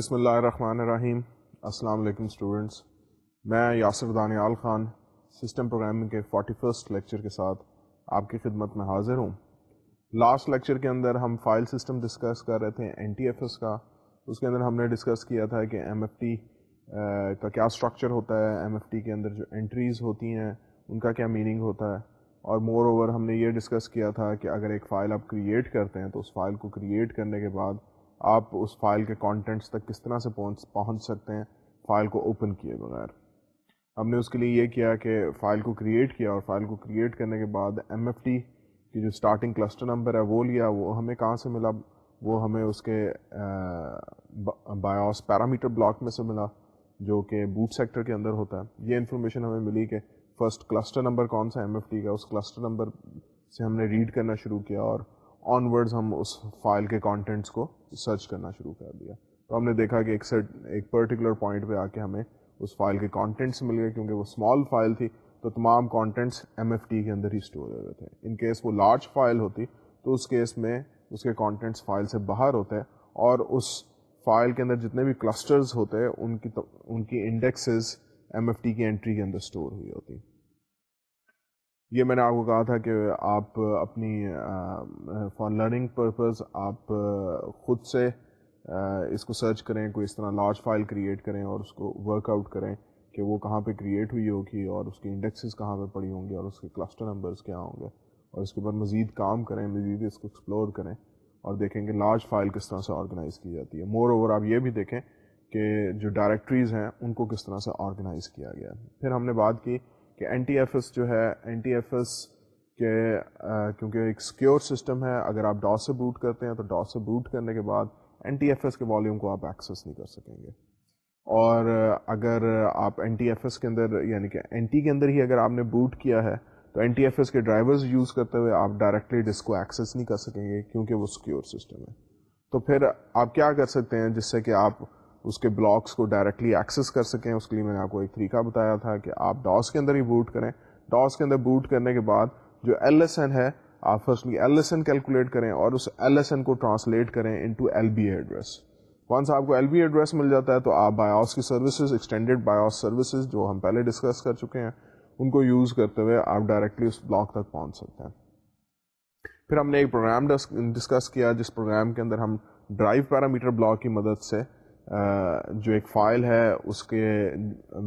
بسم اللہ الرحمن الرحیم۔ السلام علیکم اسٹوڈنٹس میں یاسر دانیال خان سسٹم پروگرامنگ کے فورٹی فسٹ لیکچر کے ساتھ آپ کی خدمت میں حاضر ہوں۔ لاسٹ لیکچر کے اندر ہم فائل سسٹم ڈسکس کر رہے تھے این ٹی ایف ایس کا۔ اس کے اندر ہم نے ڈسکس کیا تھا کہ ایم ایف ٹی کا کیا اسٹرکچر ہوتا ہے۔ ایم ایف ٹی کے اندر جو انٹریز ہوتی ہیں، ان کا کیا میننگ ہوتا ہے۔ اور مور اوور ہم نے یہ ڈسکس کیا تھا کہ اگر ایک فائل آپ کریٹ کرتے ہیں تو اس فائل کو کریٹ کرنے کے بعد آپ اس فائل کے کانٹینٹس تک کس طرح سے پہنچ پہنچ سکتے ہیں فائل کو اوپن کیے بغیر۔ ہم نے اس کے لیے یہ کیا کہ فائل کو کریٹ کیا اور فائل کو کریٹ کرنے کے بعد ایم ایف ٹی کی جو اسٹارٹنگ کلسٹر نمبر ہے وہ لیا، وہ ہمیں کہاں سے ملا؟ وہ ہمیں اس کے بایوس پیرامیٹر بلاک میں سے ملا، جو کہ بوٹ سیکٹر کے اندر ہوتا ہے۔ یہ انفارمیشن ہمیں ملی کہ فرسٹ کلسٹر نمبر کون سا ایم ایف ٹی کا، اس کلسٹر نمبر سے ہم نے ریڈ کرنا شروع کیا اور آن ورڈز ہم اس فائل کے کانٹینٹس کو سرچ کرنا شروع کر دیا۔ تو ہم نے دیکھا کہ ایک سیٹ ایک پرٹیکولر پوائنٹ پہ آ کے ہمیں اس فائل کے کانٹینٹس مل گئے، کیونکہ وہ اسمال فائل تھی، تو تمام کانٹینٹس ایم ایف ٹی کے اندر ہی اسٹور ہو رہے تھے۔ ان کیس وہ لارج فائل ہوتی، تو اس کیس میں اس کے کانٹینٹس فائل سے باہر ہوتے اور اس فائل کے اندر جتنے بھی کلسٹرز ہوتے، ان کی ان کی انڈیکسز ایم ایف ٹی کی انٹری کے اندر اسٹور ہوئی ہوتی۔ یہ میں نے آپ کو کہا تھا کہ آپ اپنی فار لرننگ پرپز آپ خود سے اس کو سرچ کریں، کوئی اس طرح لارج فائل کریٹ کریں اور اس کو ورک آؤٹ کریں کہ وہ کہاں پہ کریٹ ہوئی ہوگی اور اس کی انڈیکسز کہاں پہ پڑی ہوں گی اور اس کے کلسٹر نمبرز کیا ہوں گے اور اس کے بعد مزید کام کریں، مزید اس کو ایکسپلور کریں اور دیکھیں کہ لارج فائل کس طرح سے آرگنائز کی جاتی ہے۔ مور اوور آپ یہ بھی دیکھیں کہ جو ڈائریکٹریز ہیں، ان کو کس طرح سے آرگنائز کیا گیا۔ ہے پھر ہم نے بات کی کہ این ٹی ایف ایس جو ہے این ٹی ایف ایس کے کیونکہ ایک سیکیور سسٹم ہے، اگر آپ ڈاس سے بوٹ کرتے ہیں تو ڈاس سے بوٹ کرنے کے بعد این ٹی ایف ایس کے والیوم کو آپ ایکسیس نہیں کر سکیں گے۔ اور اگر آپ این ٹی ایف ایس کے اندر یعنی کہ این ٹی کے اندر ہی اگر آپ نے بوٹ کیا ہے، تو این ٹی ایف ایس کے ڈرائیورز یوز کرتے ہوئے آپ ڈائریکٹلی ڈس کو ایکسیس نہیں کر سکیں گے کیونکہ وہ سیکیور سسٹم ہے۔ تو پھر آپ کیا کر سکتے ہیں جس سے کہ آپ اس کے بلاکس کو ڈائریکٹلی ایکسیس کر سکیں۔ اس کے لیے میں نے آپ کو ایک طریقہ بتایا تھا کہ آپ ڈاس کے اندر ہی بوٹ کریں۔ ڈاس کے اندر بوٹ کرنے کے بعد جو ایل ایس این ہے، آپ firstly L S N calculate کریں اور اس ایل ایس این کو ٹرانسلیٹ کریں into L B address once آپ کو ایل بی ایڈریس مل جاتا ہے تو آپ بایوس کی سروسز ایکسٹینڈیڈ بایوس سروسز جو ہم پہلے ڈسکس کر چکے ہیں، ان کو یوز کرتے ہوئے آپ ڈائریکٹلی اس بلاک تک پہنچ سکتے ہیں۔ پھر ہم نے ایک پروگرام ڈسکس کیا، جس پروگرام کے اندر ہم ڈرائیو پیرامیٹر بلاک کی مدد سے جو ایک فائل ہے، اس کے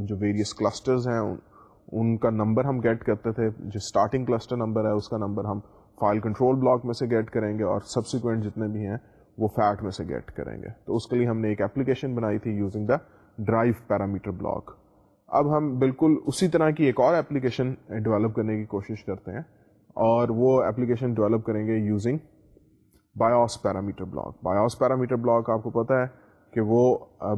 جو ویریس کلسٹرز ہیں، ان کا نمبر ہم گیٹ کرتے تھے، جو اسٹارٹنگ کلسٹر نمبر ہے، اس کا نمبر ہم فائل کنٹرول بلاک میں سے گیٹ کریں گے اور سبسیکوینٹ جتنے بھی ہیں، وہ فیٹ میں سے گیٹ کریں گے۔ تو اس کے لیے ہم نے ایک اپلیکیشن بنائی تھی using the drive parameter block اب ہم بالکل اسی طرح کی ایک اور اپلیکیشن ڈیولپ کرنے کی کوشش کرتے ہیں، اور وہ اپلیکیشن ڈیولپ کریں گے using BIOS parameter block BIOS parameter block آپ کو پتہ ہے کہ وہ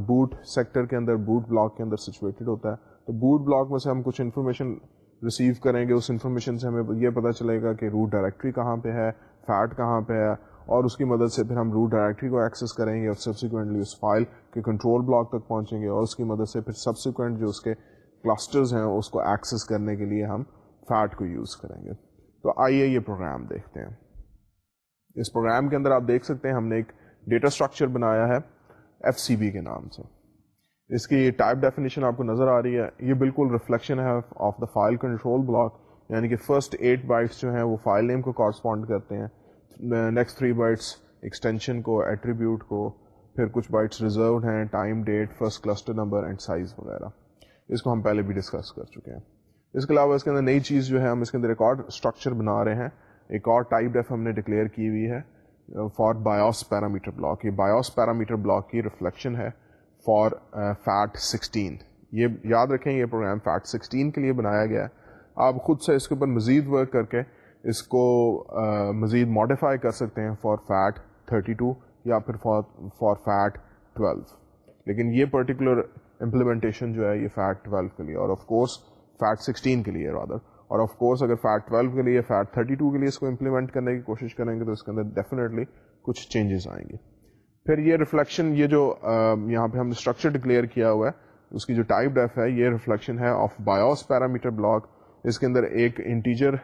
بوٹ سیکٹر کے اندر بوٹ بلاک کے اندر سچویٹڈ ہوتا ہے۔ تو بوٹ بلاک میں سے ہم کچھ انفارمیشن ریسیو کریں گے، اس انفارمیشن سے ہمیں یہ پتہ چلے گا کہ روٹ ڈائریکٹری کہاں پہ ہے فیٹ کہاں پہ ہے، اور اس کی مدد سے پھر ہم روٹ ڈائریکٹری کو ایکسیس کریں گے اور سبسیکوینٹلی اس فائل کے کنٹرول بلاک تک پہنچیں گے، اور اس کی مدد سے پھر سبسیکوینٹ جو اس کے کلسٹرز ہیں، اس کو ایکسیس کرنے کے لیے ہم فیٹ کو یوز کریں گے۔ تو آئیے یہ پروگرام دیکھتے ہیں۔ اس پروگرام کے اندر آپ دیکھ سکتے ہیں ہم نے ایک ڈیٹا اسٹرکچر بنایا ہے۔ ایف سی بی کے نام سے۔ اس کی ٹائپ ڈیفینیشن آپ کو نظر آ رہی ہے، یہ بالکل ریفلیکشن ہے of the file control block یعنی کہ فرسٹ ایٹ بائٹس جو ہیں وہ فائل نیم کو کارسپونڈ کرتے ہیں نیکسٹ تھری بائٹس ایکسٹینشن کو ایٹریبیوٹ کو، پھر کچھ بائٹس ریزروڈ ہیں time date first cluster number and size وغیرہ۔ اس کو ہم پہلے بھی ڈسکس کر چکے ہیں۔ اس کے علاوہ اس کے اندر نئی چیز جو ہے، ہم اس کے اندر ایک اور اسٹرکچر بنا رہے ہیں۔ ایک اور ٹائپ ڈیف ہم نے ڈکلیئر کی ہوئی ہے۔ For BIOS parameter block. یہ بایوس پیرامیٹر بلاک کی ریفلیکشن ہے فار فیٹ سکسٹین. یہ یاد رکھیں یہ پروگرام فیٹ سکسٹین کے لیے بنایا گیا ہے. آپ خود سے اس کے اوپر مزید ورک کر کے اس کو uh, مزید ماڈیفائی کر سکتے ہیں فار فیٹ تھرٹی ٹو یا پھر فار فار فیٹ ٹویلو. لیکن یہ پرٹیکولر امپلیمنٹیشن جو ہے یہ فیٹ ٹویلو کے لیے اور آف کورس فیٹ سکسٹین کے لیے رادر اور آف کورس اگر فیٹ ٹویلو کے لیے فیٹ تھرٹی ٹو کے لیے اس کو امپلیمنٹ کرنے کی کوشش کریں گے تو اس کے اندر ڈیفینیٹلی کچھ چینجز آئیں گے۔ پھر یہ ریفلیکشن یہ جو یہاں پہ ہم نے اسٹرکچر ڈکلیئر کیا ہوا ہے، اس کی جو ٹائپ ڈیف ہے، یہ ریفلیکشن ہے آف بایوس پیرامیٹر بلاک اس کے اندر ایک انٹیجر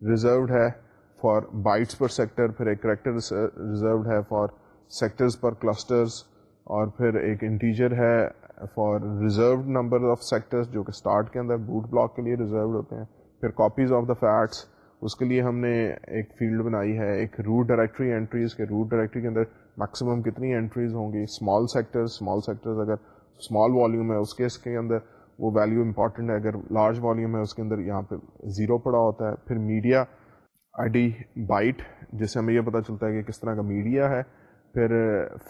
ریزروڈ ہے فار بائٹس پر سیکٹر پھر ایک کریکٹر ریزروڈ ہے فار سیکٹرز پر کلسٹرز اور پھر ایک انٹیجر ہے for reserved number of sectors جو کہ اسٹارٹ کے اندر بوٹ بلاک کے لیے ریزروڈ ہوتے ہیں۔ پھر کاپیز آف دا فیٹس اس کے لیے ہم نے ایک فیلڈ بنائی ہے، ایک روٹ ڈائریکٹری انٹریز کے روٹ ڈائریکٹری کے اندر میکسیمم کتنی انٹریز ہوں گی؟ اسمال سیکٹر اسمال سیکٹرز اگر اسمال والیوم ہے، اس کیس کے اندر وہ ویلیو امپورٹنٹ ہے، اگر لارج والیوم ہے، اس کے اندر یہاں پہ زیرو پڑا ہوتا ہے۔ پھر میڈیا آئی ڈی بائٹ جس سے ہمیں یہ پتہ چلتا ہے کہ کس طرح کا میڈیا ہے۔ پھر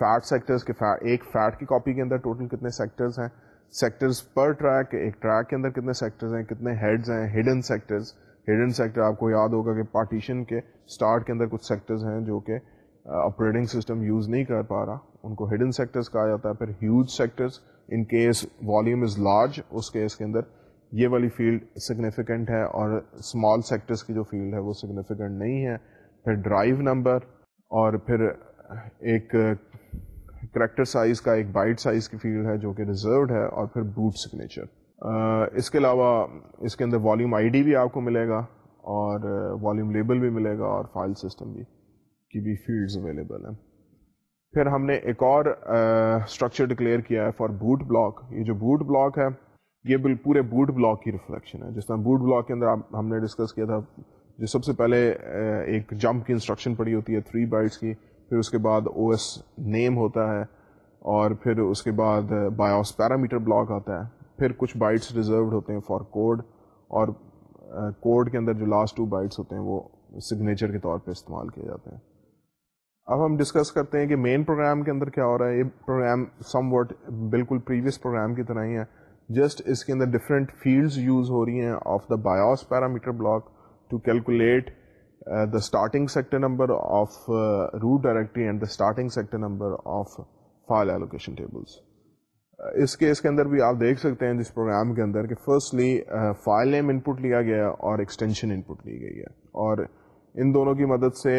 فیٹ سیکٹرز کے، ایک فیٹ کی کاپی کے اندر ٹوٹل کتنے سیکٹرز ہیں۔ سیکٹرز پر ٹریک ایک ٹریک کے اندر کتنے سیکٹرز ہیں، کتنے ہیڈز ہیں ہڈن سیکٹرز ہڈن سیکٹر آپ کو یاد ہوگا کہ پارٹیشن کے اسٹارٹ کے اندر کچھ سیکٹرز ہیں جو کہ آپریٹنگ سسٹم یوز نہیں کر پا رہا. ان کو ہڈن سیکٹرز کہا جاتا ہے، پھر huge sectors in case volume is large us case کے اندر یہ والی فیلڈ سگنیفیکنٹ ہے اور اسمال سیکٹرز کی جو فیلڈ ہے وہ سگنیفیکنٹ نہیں ہے. پھر ڈرائیو نمبر اور پھر ایک کریکٹر سائز کا ایک بائٹ سائز کی فیلڈ ہے جو کہ ریزروڈ ہے اور پھر بوٹ سگنیچر۔ اس کے علاوہ اس کے اندر والیوم آئی ڈی بھی آپ کو ملے گا اور والیوم لیبل بھی ملے گا اور فائل سسٹم بھی کی بھی فیلڈز اویلیبل ہیں۔ پھر ہم نے ایک اور اسٹرکچر ڈکلیئر کیا ہے فار بوٹ بلاک یہ جو بوٹ بلاک ہے، یہ بل پورے بوٹ بلاک کی ریفلیکشن ہے۔ جس طرح بوٹ بلاک کے اندر ہم نے ڈسکس کیا تھا، جو سب سے پہلے ایک جمپ کی انسٹرکشن پڑی ہوتی ہے تھری بائٹس کی۔ پھر اس کے بعد او ایس نیم ہوتا ہے اور پھر اس کے بعد بایوس پیرامیٹر بلاک آتا ہے۔ پھر کچھ بائٹس ریزروڈ ہوتے ہیں فار کوڈ اور کوڈ کے اندر جو لاسٹ ٹو بائٹس ہوتے ہیں وہ سگنیچر کے طور پہ استعمال کیے جاتے ہیں۔ اب ہم ڈسکس کرتے ہیں کہ مین پروگرام کے اندر کیا ہو رہا ہے۔ یہ پروگرام سم وٹ بالکل پریویس پروگرام کی طرح ہی ہے۔ جسٹ اس کے اندر ڈفرینٹ فیلڈز یوز ہو رہی ہیں of the BIOS parameter block to calculate the starting sector number of root directory and the starting sector number of file allocation tables us case کے اندر بھی آپ دیکھ سکتے ہیں جس پروگرام کے اندر کہ فرسٹلی فائل نیم ان پٹ لیا گیا اور ایکسٹینشن ان پٹ لی گئی ہے اور ان دونوں کی مدد سے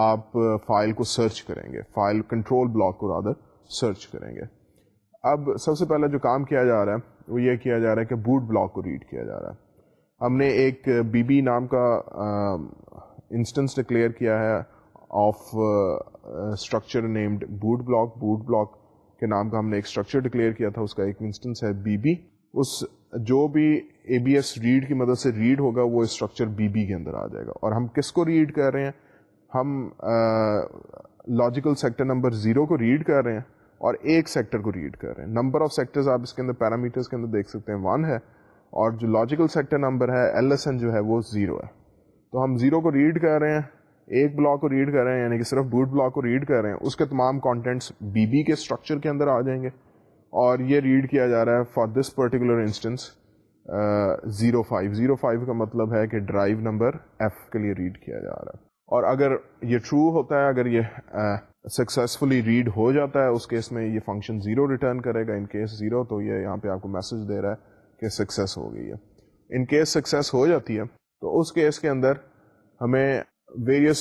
آپ فائل کو سرچ کریں گے فائل کنٹرول بلاک کو رادر سرچ کریں گے اب سب سے پہلے جو کام کیا جا رہا ہے وہ یہ کیا جا رہا ہے کہ بوٹ بلاک کو ریڈ کیا جا رہا ہے ہم نے ایک بی بی نام کا انسٹنس ڈکلیئر کیا ہے of structure named boot block boot block کے نام کا ہم نے ایک اسٹرکچر ڈکلیئر کیا تھا، اس کا ایک انسٹنس ہے بی بی۔ اس جو بھی اے بی ایس ریڈ کی مدد سے ریڈ ہوگا، وہ اسٹرکچر بی بی کے اندر آ جائے گا۔ اور ہم کس کو ریڈ کر رہے ہیں؟ ہم لاجیکل سیکٹر نمبر زیرو کو ریڈ کر رہے ہیں اور ایک سیکٹر کو ریڈ کر رہے ہیں۔ نمبر آف سیکٹر آپ اس کے اندر پیرامیٹرس کے اندر دیکھ سکتے ہیں۔ ون ہے اور جو لاجیکل سیکٹر نمبر ہے ایل ایس این جو ہے، وہ زیرو ہے. تو ہم زیرو کو ریڈ کر رہے ہیں، ایک بلاک کو ریڈ کر رہے ہیں یعنی کہ صرف بوٹ بلاک کو ریڈ کر رہے ہیں، اس کے تمام کانٹینٹس بی بی کے اسٹرکچر کے اندر آ جائیں گے. اور یہ ریڈ کیا جا رہا ہے for this particular instance zero five zero five کا مطلب ہے کہ ڈرائیو نمبر ایف کے لیے ریڈ کیا جا رہا ہے. اور اگر یہ ٹرو ہوتا ہے، اگر یہ سکسیزفلی ریڈ ہو جاتا ہے، اس کیس میں یہ فنکشن زیرو ریٹرن کرے گا. ان کیس زیرو تو یہ یہاں پہ آپ کو میسج دے رہا ہے کہ سکسیس ہو گئی ہے۔ ان کیس سکسیس ہو جاتی ہے، تو اس کیس کے اندر ہمیں ویریس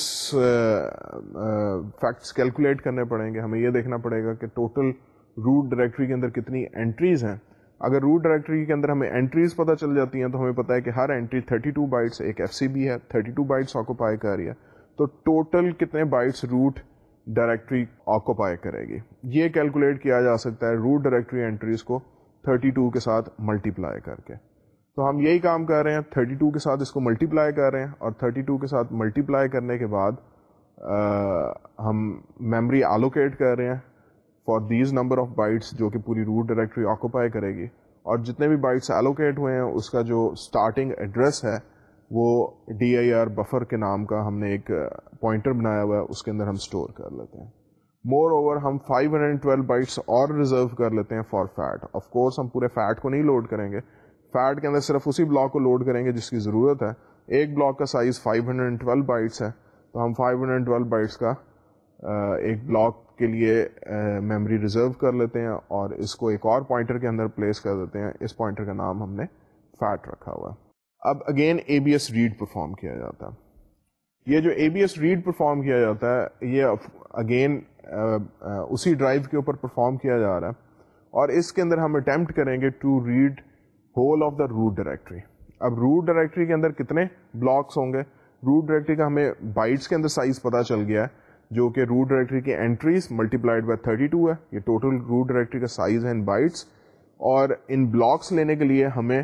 فیکٹس کیلکولیٹ کرنے پڑیں گے۔ ہمیں یہ دیکھنا پڑے گا کہ ٹوٹل روٹ ڈائریکٹری کے اندر کتنی انٹریز ہیں۔ اگر روٹ ڈائریکٹری کے اندر ہمیں انٹریز پتہ چل جاتی ہیں، تو ہمیں پتہ ہے کہ ہر انٹری 32 بائٹس ایک ایف سی بی ہے 32 بائٹس آکوپائی کر رہی ہے۔ تو ٹوٹل کتنے بائٹس روٹ ڈائریکٹری آکوپائی کرے گی۔ یہ کیلکولیٹ کیا جا سکتا ہے روٹ ڈائریکٹری انٹریز کو۔ 32 کے ساتھ ملٹی پلائی کر کے تو ہم یہی کام کر رہے ہیں 32 کے ساتھ اس کو ملٹی پلائی کر رہے ہیں اور 32 کے ساتھ ملٹی پلائی کرنے کے بعد ہم میمری آلوکیٹ کر رہے ہیں for these number of bytes جو کہ پوری روٹ ڈائریکٹری آکوپائی کرے گی۔ اور جتنے بھی بائٹس ایلوکیٹ ہوئے ہیں، اس کا جو اسٹارٹنگ ایڈریس ہے، وہ ڈی آئی آر بفر کے نام کا ہم نے ایک پوائنٹر بنایا ہوا ہے، اس کے اندر ہم اسٹور کر لیتے ہیں۔ مور اوور ہم 512 بائٹس اور ریزرو کر لیتے ہیں فار فیٹ آف کورس ہم پورے فیٹ کو نہیں لوڈ کریں گے. فیٹ کے اندر صرف اسی بلاک کو لوڈ کریں گے جس کی ضرورت ہے. ایک بلاک کا سائز 512 بائٹس ہے. تو ہم 512 بائٹس کا ایک بلاک کے لیے میموری ریزرو کر لیتے ہیں اور اس کو ایک اور پوائنٹر کے اندر پلیس کر دیتے ہیں. اس پوائنٹر کا نام ہم نے فیٹ رکھا ہوا ہے. اب again A B S read perform کیا جاتا ہے. یہ جو A B S read perform کیا جاتا ہے، یہ اگین اسی ڈرائیو کے اوپر پرفارم کیا جا رہا ہے اور اس کے اندر ہم اٹمپٹ کریں گے to read whole of the root directory اب روٹ ڈائریکٹری کے اندر کتنے بلاکس ہوں گے؟ روٹ ڈائریکٹری کا ہمیں بائٹس کے اندر سائز پتا چل گیا ہے، جو کہ روٹ ڈائریکٹری کی entries multiplied by thirty two ہے، یہ ٹوٹل روٹ ڈائریکٹری کا سائز ہے ان بائٹس اور ان بلاکس لینے کے لیے ہمیں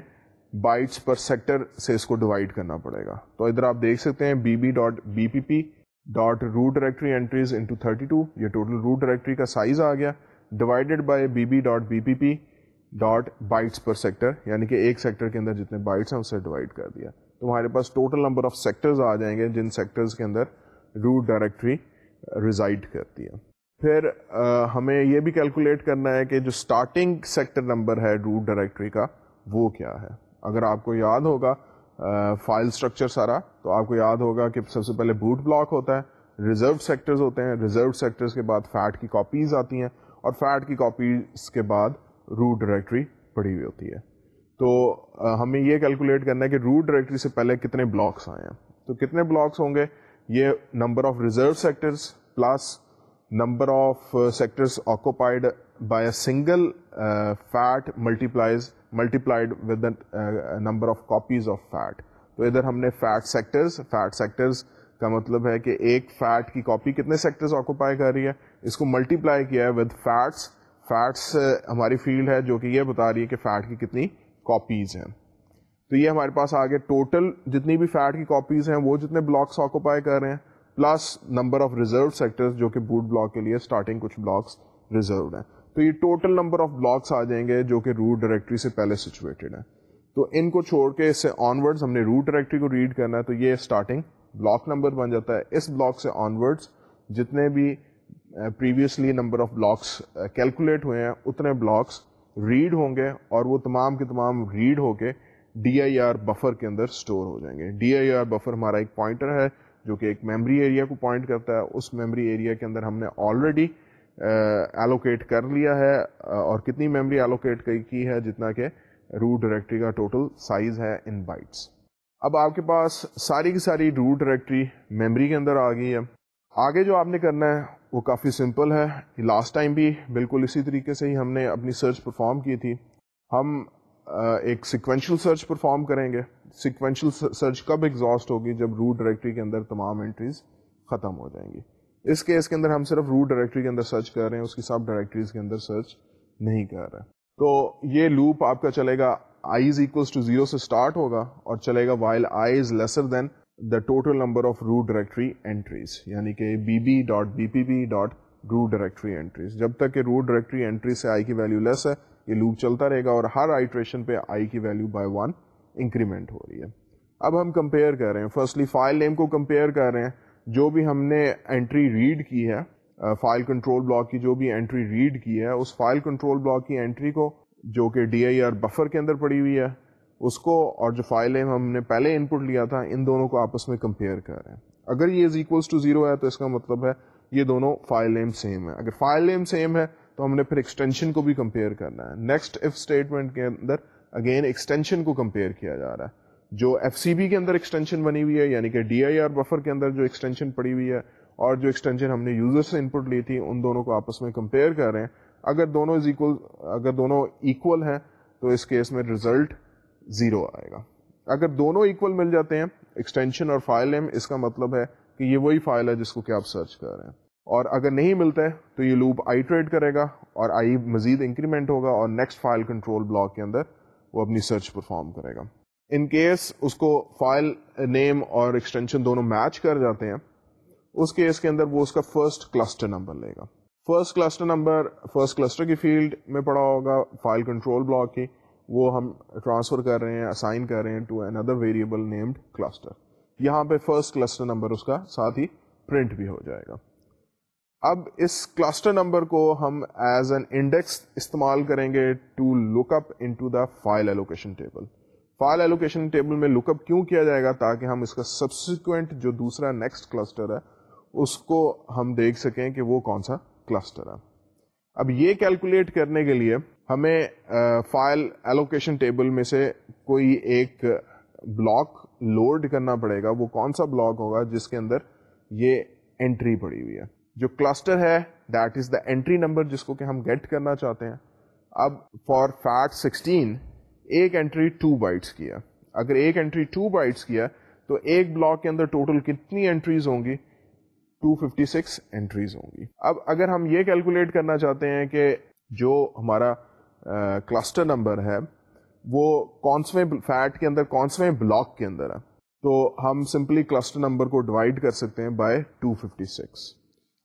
بائٹس پر سیکٹر سے اس کو ڈیوائڈ کرنا پڑے گا۔ تو ادھر آپ دیکھ سکتے ہیں B B dot B P P dot root directory entries into thirty two یہ ٹوٹل روٹ ڈائریکٹری کا سائز آ گیا divided by B B dot B P P dot bytes per sector یعنی کہ ایک سیکٹر کے اندر جتنے بائٹس ہیں اسے ڈیوائڈ کر دیا تو ہمارے پاس ٹوٹل نمبر آف سیکٹرز آ جائیں گے جن سیکٹرز کے اندر روٹ ڈائریکٹری ریزائڈ کرتی ہے پھر ہمیں یہ بھی کیلکولیٹ کرنا ہے کہ جو اسٹارٹنگ سیکٹر نمبر ہے روٹ ڈائریکٹری کا وہ کیا ہے اگر آپ کو یاد ہوگا فائل اسٹرکچر سارا، تو آپ کو یاد ہوگا کہ سب سے پہلے بوٹ بلاک ہوتا ہے، ریزرو سیکٹرز ہوتے ہیں، ریزرو سیکٹرز کے بعد فیٹ کی کاپیز آتی ہیں اور فیٹ کی کاپیز کے بعد روٹ ڈائریکٹری پڑی ہوئی ہوتی ہے۔ تو ہمیں یہ کیلکولیٹ کرنا ہے کہ روٹ ڈائریکٹری سے پہلے کتنے بلاکس آئے ہیں۔ تو کتنے بلاکس ہوں گے؟ یہ number of reserve sectors plus number of sectors occupied by a single FAT multiplies multiplied with number of copies of FAT تو ادھر ہم نے فیٹ سیکٹرز فیٹ سیکٹرز کا مطلب ہے کہ ایک فیٹ کی کاپی کتنے سیکٹرز آکوپائی کر رہی ہے؟ اس کو ملٹیپلائی کیا ہے ود فیٹس فیٹس ہماری فیلڈ ہے جو کہ یہ بتا رہی ہے کہ فیٹ کی کتنی کاپیز ہیں. تو یہ ہمارے پاس آگے ٹوٹل جتنی بھی فیٹ کی کاپیز ہیں وہ جتنے بلاکس آکوپائی کر رہے ہیں plus number of reserve sector جو کہ بوٹ بلاک کے لیے اسٹارٹنگ کچھ بلاکس ریزروڈ ہیں. تو یہ ٹوٹل نمبر آف بلاکس آ جائیں گے جو کہ روٹ ڈائریکٹری سے پہلے سچویٹڈ ہیں۔ تو ان کو چھوڑ کے اس سے آن ہم نے روٹ ڈائریکٹری کو ریڈ کرنا ہے تو یہ اسٹارٹنگ بلاک نمبر بن جاتا ہے۔ اس بلاک سے آنورڈ جتنے بھی previously number of blocks calculate ہوئے ہیں، اتنے بلاکس ریڈ ہوں گے اور وہ تمام کے تمام ریڈ ہو کے ڈی آئی آر بفر کے اندر اسٹور ہو جائیں گے۔ ڈی آئی آر بفر ہمارا ایک پوائنٹر ہے جو کہ ایک میمری ایریا کو پوائنٹ کرتا ہے۔ اس میمری ایریا کے اندر ہم نے آلریڈی ایلوکیٹ کر لیا ہے اور کتنی میمری ایلوکیٹ کی ہے جتنا کہ روٹ ڈائریکٹری کا ٹوٹل سائز ہے ان بائٹس اب آپ کے پاس ساری کی ساری روٹ ڈائریکٹری میمری کے اندر آ گئی ہے۔ آگے جو آپ نے کرنا ہے، وہ کافی سمپل ہے۔ لاسٹ ٹائم بھی بالکل اسی طریقے سے ہی ہم نے اپنی سرچ پرفارم کی تھی۔ ہم ایک سیکوینشل سرچ پرفارم کریں گے۔ سیکوینشل سرچ کب ایگزاسٹ ہوگی جب روٹ ڈائریکٹری کے اندر تمام انٹریز ختم ہو جائیں گی۔ اس کیس کے اندر ہم صرف روٹ ڈائریکٹری کے اندر سرچ کر رہے ہیں، اس کی سب ڈائریکٹریز کے اندر سرچ نہیں کر رہے۔ تو یہ لوپ آپ کا چلے گا I is equals to zero سے اسٹارٹ ہوگا اور چلے گا while I is lesser than the total number of root directory entries یعنی کہ B B dot B P B dot root directory entries جب تک کہ روٹ ڈائریکٹری انٹری سے آئی کی ویلو لیس ہے، یہ لوپ چلتا رہے گا اور ہر آئیٹریشن پہ آئی کی ویلو بائی ون انکریمنٹ ہو رہی ہے۔ اب ہم کمپیئر کر رہے ہیں۔ فرسٹلی فائل نیم کو کمپیئر کر رہے ہیں۔ جو بھی ہم نے انٹری ریڈ کی ہے فائل کنٹرول بلاک کی جو بھی انٹری ریڈ کی ہے، اس فائل کنٹرول بلاک کی انٹری کو جو کہ ڈی آئی آر بفر کے اندر پڑی ہوئی ہے، اس کو اور جو فائل نیم ہم نے پہلے ان پٹ لیا تھا، ان دونوں کو آپس میں کمپیئر کر رہے ہیں۔ اگر یہ از اکولس ٹو زیرو ہے، تو اس کا مطلب ہے یہ دونوں فائل نیم سیم ہے اگر فائل نیم سیم ہے، تو ہم نے پھر ایکسٹینشن کو بھی کمپیئر کرنا ہے۔ نیکسٹ ایف اسٹیٹمنٹ کے اندر اگین ایکسٹینشن کو کمپیئر کیا جا رہا ہے۔ جو ایف سی بی کے اندر ایکسٹینشن بنی ہوئی ہے یعنی کہ ڈی آئی آر بفر کے اندر جو ایکسٹینشن پڑی ہوئی ہے، اور جو ایکسٹینشن ہم نے یوزر سے ان پٹ لی تھی، ان دونوں کو آپس میں کمپیئر کر رہے ہیں۔ اگر دونوں از اکول اگر دونوں ایکول ہیں، تو اس کیس میں ریزلٹ زیرو آئے گا۔ اگر دونوں ایکول مل جاتے ہیں ایکسٹینشن اور فائل نیم اس کا مطلب ہے کہ یہ وہی فائل ہے جس کو کہ آپ سرچ کر رہے ہیں۔ اور اگر نہیں ملتا ہے، تو یہ لوپ آئی ٹریڈ کرے گا، اور آئی مزید انکریمنٹ ہوگا، اور نیکسٹ فائل کنٹرول بلاک کے اندر وہ اپنی سرچ پرفارم کرے گا۔ ان کیس اس کو فائل، نیم اور ایکسٹینشن دونوں میچ کر جاتے ہیں، اس کیس کے اندر وہ اس کا فرسٹ کلسٹر نمبر لے گا۔ First cluster number first cluster کی فیلڈ میں پڑا ہوگا فائل کنٹرول بلاک کی، وہ ہم ٹرانسفر کر رہے ہیں اسائن کر رہے ہیں to another variable named cluster یہاں پہ فرسٹ کلسٹر نمبر اس کا ساتھ ہی پرنٹ بھی ہو جائے گا۔ اب اس کلسٹر نمبر کو ہم ایز این انڈیکس استعمال کریں گے to look up into the file allocation table file allocation table میں لک اپ کیوں کیا جائے گا تاکہ ہم اس کا سبسیکوینٹ جو دوسرا نیکسٹ کلسٹر ہے، اس کو ہم دیکھ سکیں کہ وہ کون سا کلسٹر ہے۔ اب یہ کیلکولیٹ کرنے کے لیے ہمیں فائل ایلوکیشن ٹیبل میں سے کوئی ایک بلاک لوڈ کرنا پڑے گا۔ وہ کون سا بلاک ہوگا جس کے اندر یہ انٹری پڑی ہوئی ہے۔ جو کلسٹر ہے that is the entry number جس کو کہ ہم گیٹ کرنا چاہتے ہیں۔ اب فار فیٹ سکسٹین ایک اینٹری ٹو بائٹس کیا۔ اگر ایک اینٹری ٹو بائٹس کیا، تو ایک بلاک کے اندر ٹوٹل کتنی اینٹریز ہوں گی؟ 256 انٹریز ہوں گی۔ اب اگر ہم یہ کیلکولیٹ کرنا چاہتے ہیں کہ جو ہمارا کلسٹر نمبر ہے، وہ کونسویں فیٹ کے اندر کونسویں بلاک کے اندر ہے۔ تو ہم سمپلی کلسٹر نمبر کو ڈیوائڈ کر سکتے ہیں بائی 256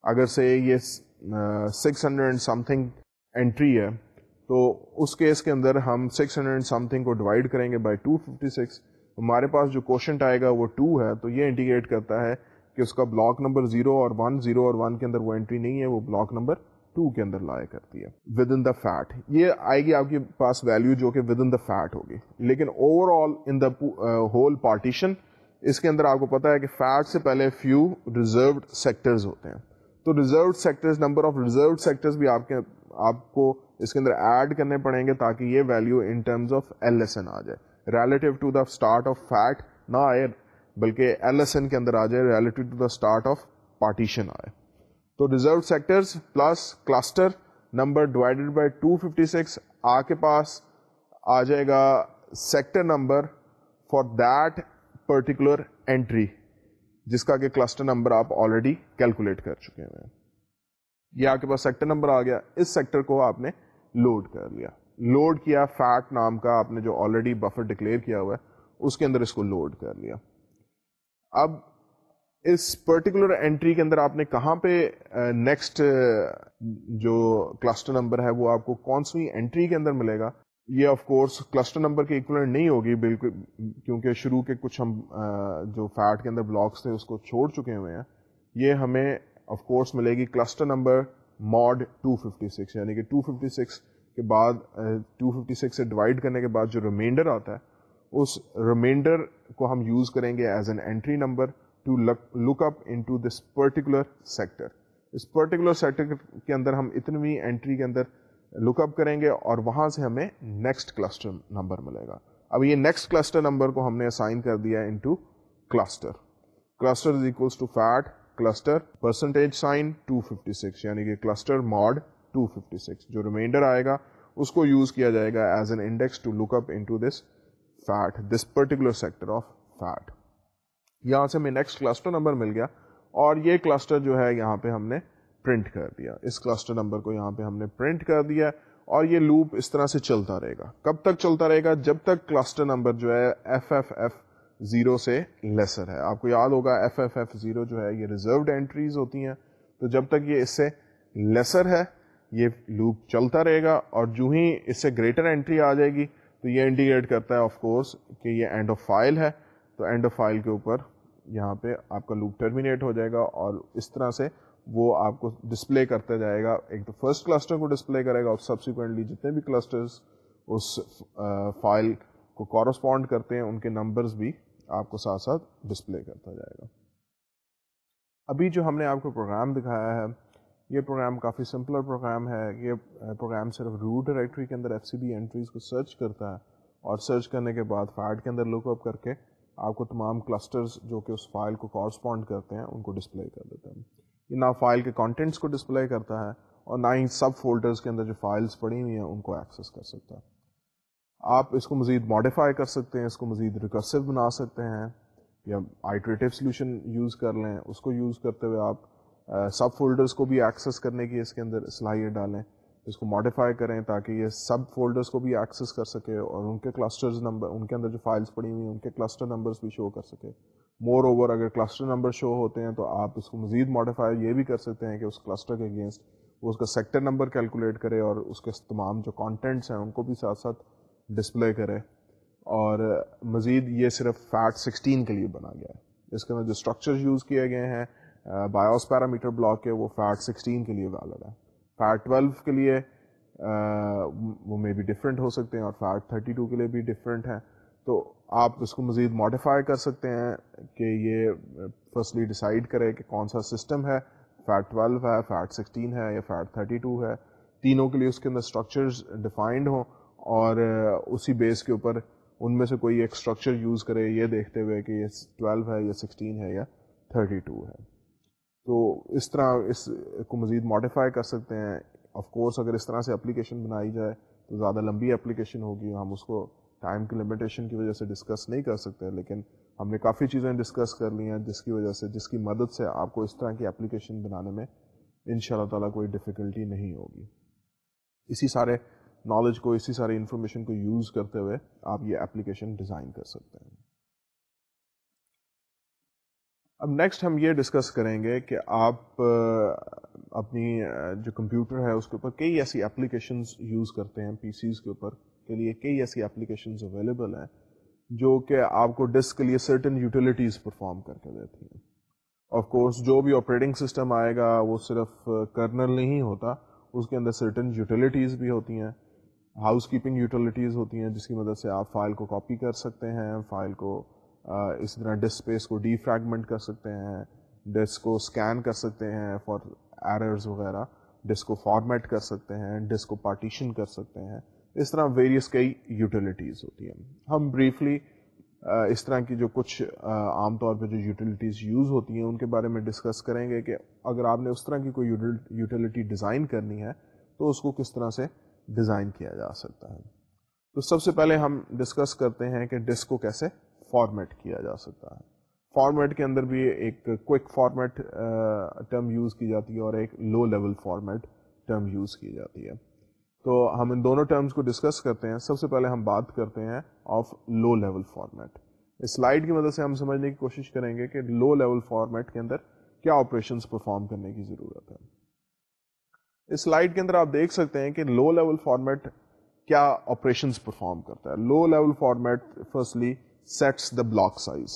اگر سے یہ six hundred something entry ہے تو اس کیس کے اندر ہم سکس ہنڈریڈ سم تھنگ کو ڈیوائڈ کریں گے بائی 256 ہمارے پاس جو کوشچنٹ آئے گا وہ 2 ہے، تو یہ انڈیکیٹ کرتا ہے کہ اس کا بلاک نمبر 0 اور 1 0 اور 1 کے اندر وہ انٹری نہیں ہے، وہ بلاک نمبر 2 کے اندر لایا کرتی ہے ود ان دا فیٹ یہ آئے گی آپ کے پاس ویلو جو کہ ود ان دا فیٹ ہوگی، لیکن overall in the whole partition اس کے اندر آپ کو پتا ہے کہ فیٹ سے پہلے فیو ریزروڈ سیکٹرز ہوتے ہیں۔ تو reserved sectors number of reserved sectors بھی آپ کے آپ کو اس کے اندر ایڈ کرنے پڑیں گے تاکہ یہ value in terms of L S N آ جائے۔ Relative to the start of FAT نہ آئے، بلکہ ایل ایس این کے اندر آ جائے relative to the start of partition آئے۔ تو reserve sectors plus cluster number divided by 256 آ کے پاس آ جائے گا sector number for that particular entry جس کا کہ کلسٹر نمبر آپ آلریڈی کیلکولیٹ کر چکے ہیں۔ یہ آپ کے پاس سیکٹر نمبر آ گیا۔ اس سیکٹر کو آپ نے لوڈ کر لیا۔ لوڈ کیا، فیٹ نام کا آپ نے جو آلریڈی بفر ڈکلیئر کیا ہوا ہے، اس کے اندر اس کو لوڈ کر لیا۔ اب اس پرٹیکولر انٹری کے اندر آپ نے کہاں پہ نیکسٹ جو کلسٹر نمبر ہے، وہ آپ کو کون سی انٹری کے اندر ملے گا؟ یہ آف کورس کلسٹر نمبر کے اکولنٹ نہیں ہوگی، بالکل، کیونکہ شروع کے کچھ ہم جو فیٹ کے اندر بلاکس تھے، اس کو چھوڑ چکے ہوئے ہیں۔ یہ ہمیں آف کورس ملے گی کلسٹر نمبر ماڈ 256 یعنی کہ 256 کے بعد 256 سے ڈیوائڈ کرنے کے بعد جو ریمائنڈر آتا ہے، اس ریمائنڈر کو ہم یوز کریں گے as an entry number to look up into this particular sector. Us particular sector کے اندر ہم اتنی اینٹری کے اندر لک اپ کریں گے اور وہاں سے ہمیں نیکسٹ کلسٹر نمبر ملے گا۔ اب یہ نیکسٹ کلسٹر نمبر کو ہم نے اسائن کر دیا into cluster cluster is equals to FAT cluster percentage sign 256 یعنی کہ کلسٹر ماڈ 256 جو ریمائنڈر آئے گا، اس کو یوز کیا جائے گا as an index to look up into this FAT this particular sector of FAT یہاں سے ہمیں نیکسٹ کلسٹر نمبر مل گیا اور یہ کلسٹر جو ہے، یہاں پہ ہم نے پرنٹ کر دیا۔ اس کلسٹر نمبر کو یہاں پہ ہم نے پرنٹ کر دیا اور یہ لوپ اس طرح سے چلتا رہے گا۔ کب تک چلتا رہے گا؟ جب تک کلسٹر نمبر جو ہے ایف ایف ایف زیرو سے لیسر ہے۔ آپ کو یاد ہوگا ایف ایف ایف زیرو جو ہے، یہ ریزروڈ انٹریز ہوتی ہیں۔ تو جب تک یہ اس سے لیسر ہے، یہ لوپ چلتا رہے گا اور جو ہی اس سے گریٹر انٹری آ جائے گی، تو یہ انڈیکیٹ کرتا ہے آف کورس کہ یہ اینڈ آف فائل ہے۔ تو اینڈ آف فائل کے اوپر یہاں پہ آپ کا لوپ ٹرمینیٹ ہو جائے گا اور اس طرح سے وہ آپ کو ڈسپلے کرتا جائے گا۔ ایک تو فرسٹ کلسٹر کو ڈسپلے کرے گا اور سبسیکوینٹلی جتنے بھی کلسٹرز اس فائل کو کورسپونڈ کرتے ہیں، ان کے نمبرز بھی آپ کو ساتھ ساتھ ڈسپلے کرتا جائے گا۔ ابھی جو ہم نے آپ کو پروگرام دکھایا ہے، یہ پروگرام کافی سمپلر پروگرام ہے۔ یہ پروگرام صرف روٹ ڈائریکٹری کے اندر ایف سی بی انٹریز کو سرچ کرتا ہے اور سرچ کرنے کے بعد فائڈ کے اندر لک اپ کر کے آپ کو تمام کلسٹرز جو کہ اس فائل کو کورسپونڈ کرتے ہیں، ان کو ڈسپلے کر دیتے ہیں۔ یہ نہ فائل کے کانٹینٹس کو ڈسپلے کرتا ہے اور نہ ہی سب فولڈرز کے اندر جو فائلس پڑی ہوئی ہیں، ان کو ایکسیس کر سکتا ہے۔ آپ اس کو مزید ماڈیفائی کر سکتے ہیں، اس کو مزید ریکرسو بنا سکتے ہیں، یا آئیٹریٹیو سلیوشن یوز کر لیں۔ اس کو یوز کرتے ہوئے آپ سب فولڈرز کو بھی ایکسیس کرنے کی اس کے اندر صلاحیت ڈالیں۔ اس کو ماڈیفائی کریں تاکہ یہ سب فولڈرز کو بھی ایکسیس کر سکے اور ان کے کلسٹرز نمبر ان کے اندر جو فائلس پڑی ہوئی ہیں، ان کے کلسٹر نمبرز بھی شو کر سکے۔ مور اوور اگر کلسٹر نمبر شو ہوتے ہیں تو آپ اس کو مزید ماڈیفائی یہ بھی کر سکتے ہیں کہ اس کلسٹر کے اگینسٹ وہ اس کا سیکٹر نمبر کیلکولیٹ کرے اور اس کے تمام جو کانٹینٹس ہیں ان کو بھی ساتھ ساتھ ڈسپلے کرے اور مزید یہ صرف فیٹ سکسٹین کے لیے بنا گیا ہے۔ اس کے اندر جو اسٹرکچر یوز کیے گئے ہیں بایوس پیرامیٹر بلاک کے، وہ فیٹ سکسٹین کے لیے ویلڈ ہے فیٹ ٹویلو کے لیے وہ مے بھی ڈفرینٹ ہو سکتے ہیں اور فیٹ تھرٹی ٹو کے لیے بھی ڈفرینٹ ہیں۔ تو آپ اس کو مزید ماڈیفائی کر سکتے ہیں کہ یہ فرسٹلی ڈیسائیڈ کرے کہ کون سا سسٹم ہے۔ فیٹ ٹویلو ہے فیٹ سکسٹین ہے یا فیٹ تھرٹی ٹو ہے۔ تینوں کے لیے اس کے اندر اسٹرکچرز ڈیفائنڈ ہوں۔ اور اسی بیس کے اوپر ان میں سے کوئی ایک اسٹرکچر یوز کرے یہ دیکھتے ہوئے کہ یہ ٹویلو ہے یا سکسٹین ہے یا تھرٹی ٹو ہے۔ تو اس طرح اس کو مزید ماڈیفائی کر سکتے ہیں۔ آف کورس اگر اس طرح سے اپلیکیشن بنائی جائے تو زیادہ لمبی اپلیکیشن ہوگی۔ ہم اس کو ٹائم کی لمیٹیشن کی وجہ سے ڈسکس نہیں کر سکتے، لیکن ہم نے کافی چیزیں ڈسکس کر لی ہیں جس کی وجہ سے، جس کی مدد سے آپ کو اس طرح کی اپلیکیشن بنانے میں ان شاء اللہ تعالیٰ کوئی ڈفیکلٹی نہیں ہوگی۔ اسی سارے نالج کو، اسی سارے انفارمیشن کو یوز کرتے ہوئے آپ یہ اپلیکیشن ڈیزائن کر سکتے ہیں۔ اب نیکسٹ ہم یہ ڈسکس کریں گے کہ آپ اپنی جو کمپیوٹر ہے اس کے اوپر کئی ایسی اپلیکیشنز یوز کرتے ہیں پی سیز کے اوپر کے لیے کئی ایسی اپلیکیشنز اویلیبل ہیں جو کہ آپ کو ڈسک کے لیے سرٹن یوٹیلیٹیز پرفارم کر کے دیتی ہیں۔ آف کورس جو بھی آپریٹنگ سسٹم آئے گا وہ صرف کرنل نہیں ہوتا، اس کے اندر سرٹن یوٹیلیٹیز بھی ہوتی ہیں۔ ہاؤس کیپنگ یوٹیلیٹیز ہوتی ہیں جس کی مدد سے آپ فائل کو کاپی کر سکتے ہیں، فائل کو اسی طرح ڈسک اسپیس کو ڈی فریگمنٹ کر سکتے ہیں، ڈسک کو اسکین کر سکتے ہیں فار ایررز وغیرہ، ڈسک کو فارمیٹ کر سکتے ہیں، ڈسک کو پارٹیشن کر سکتے ہیں، اس طرح ویریس کئی یوٹیلیٹیز ہوتی ہیں۔ ہم بریفلی اس طرح کی جو کچھ عام طور پہ جو یوٹیلیٹیز یوز ہوتی ہیں، ان کے بارے میں ڈسکس کریں گے کہ اگر آپ نے اس طرح کی کوئی یوٹیلیٹی ڈیزائن کرنی ہے، تو اس کو کس طرح سے ڈیزائن کیا جا سکتا ہے۔ تو سب سے پہلے ہم ڈسکس کرتے ہیں کہ ڈسک کو کیسے فارمیٹ کیا جا سکتا ہے۔ فارمیٹ کے اندر بھی ایک کوئک فارمیٹ ٹرم یوز کی جاتی ہے اور ایک low level format term use کی جاتی ہے۔ تو ہم ان دونوں ٹرمز کو ڈسکس کرتے ہیں۔ سب سے پہلے ہم بات کرتے ہیں آف لو لیول فارمیٹ۔ اس سلائڈ کی مدد سے ہم سمجھنے کی کوشش کریں گے کہ لو لیول فارمیٹ کے اندر کیا آپریشنس پرفارم کرنے کی ضرورت ہے۔ اس سلائڈ کے اندر آپ دیکھ سکتے ہیں کہ لو لیول فارمیٹ کیا آپریشنس پرفارم کرتا ہے۔ Low level format firstly sets the block size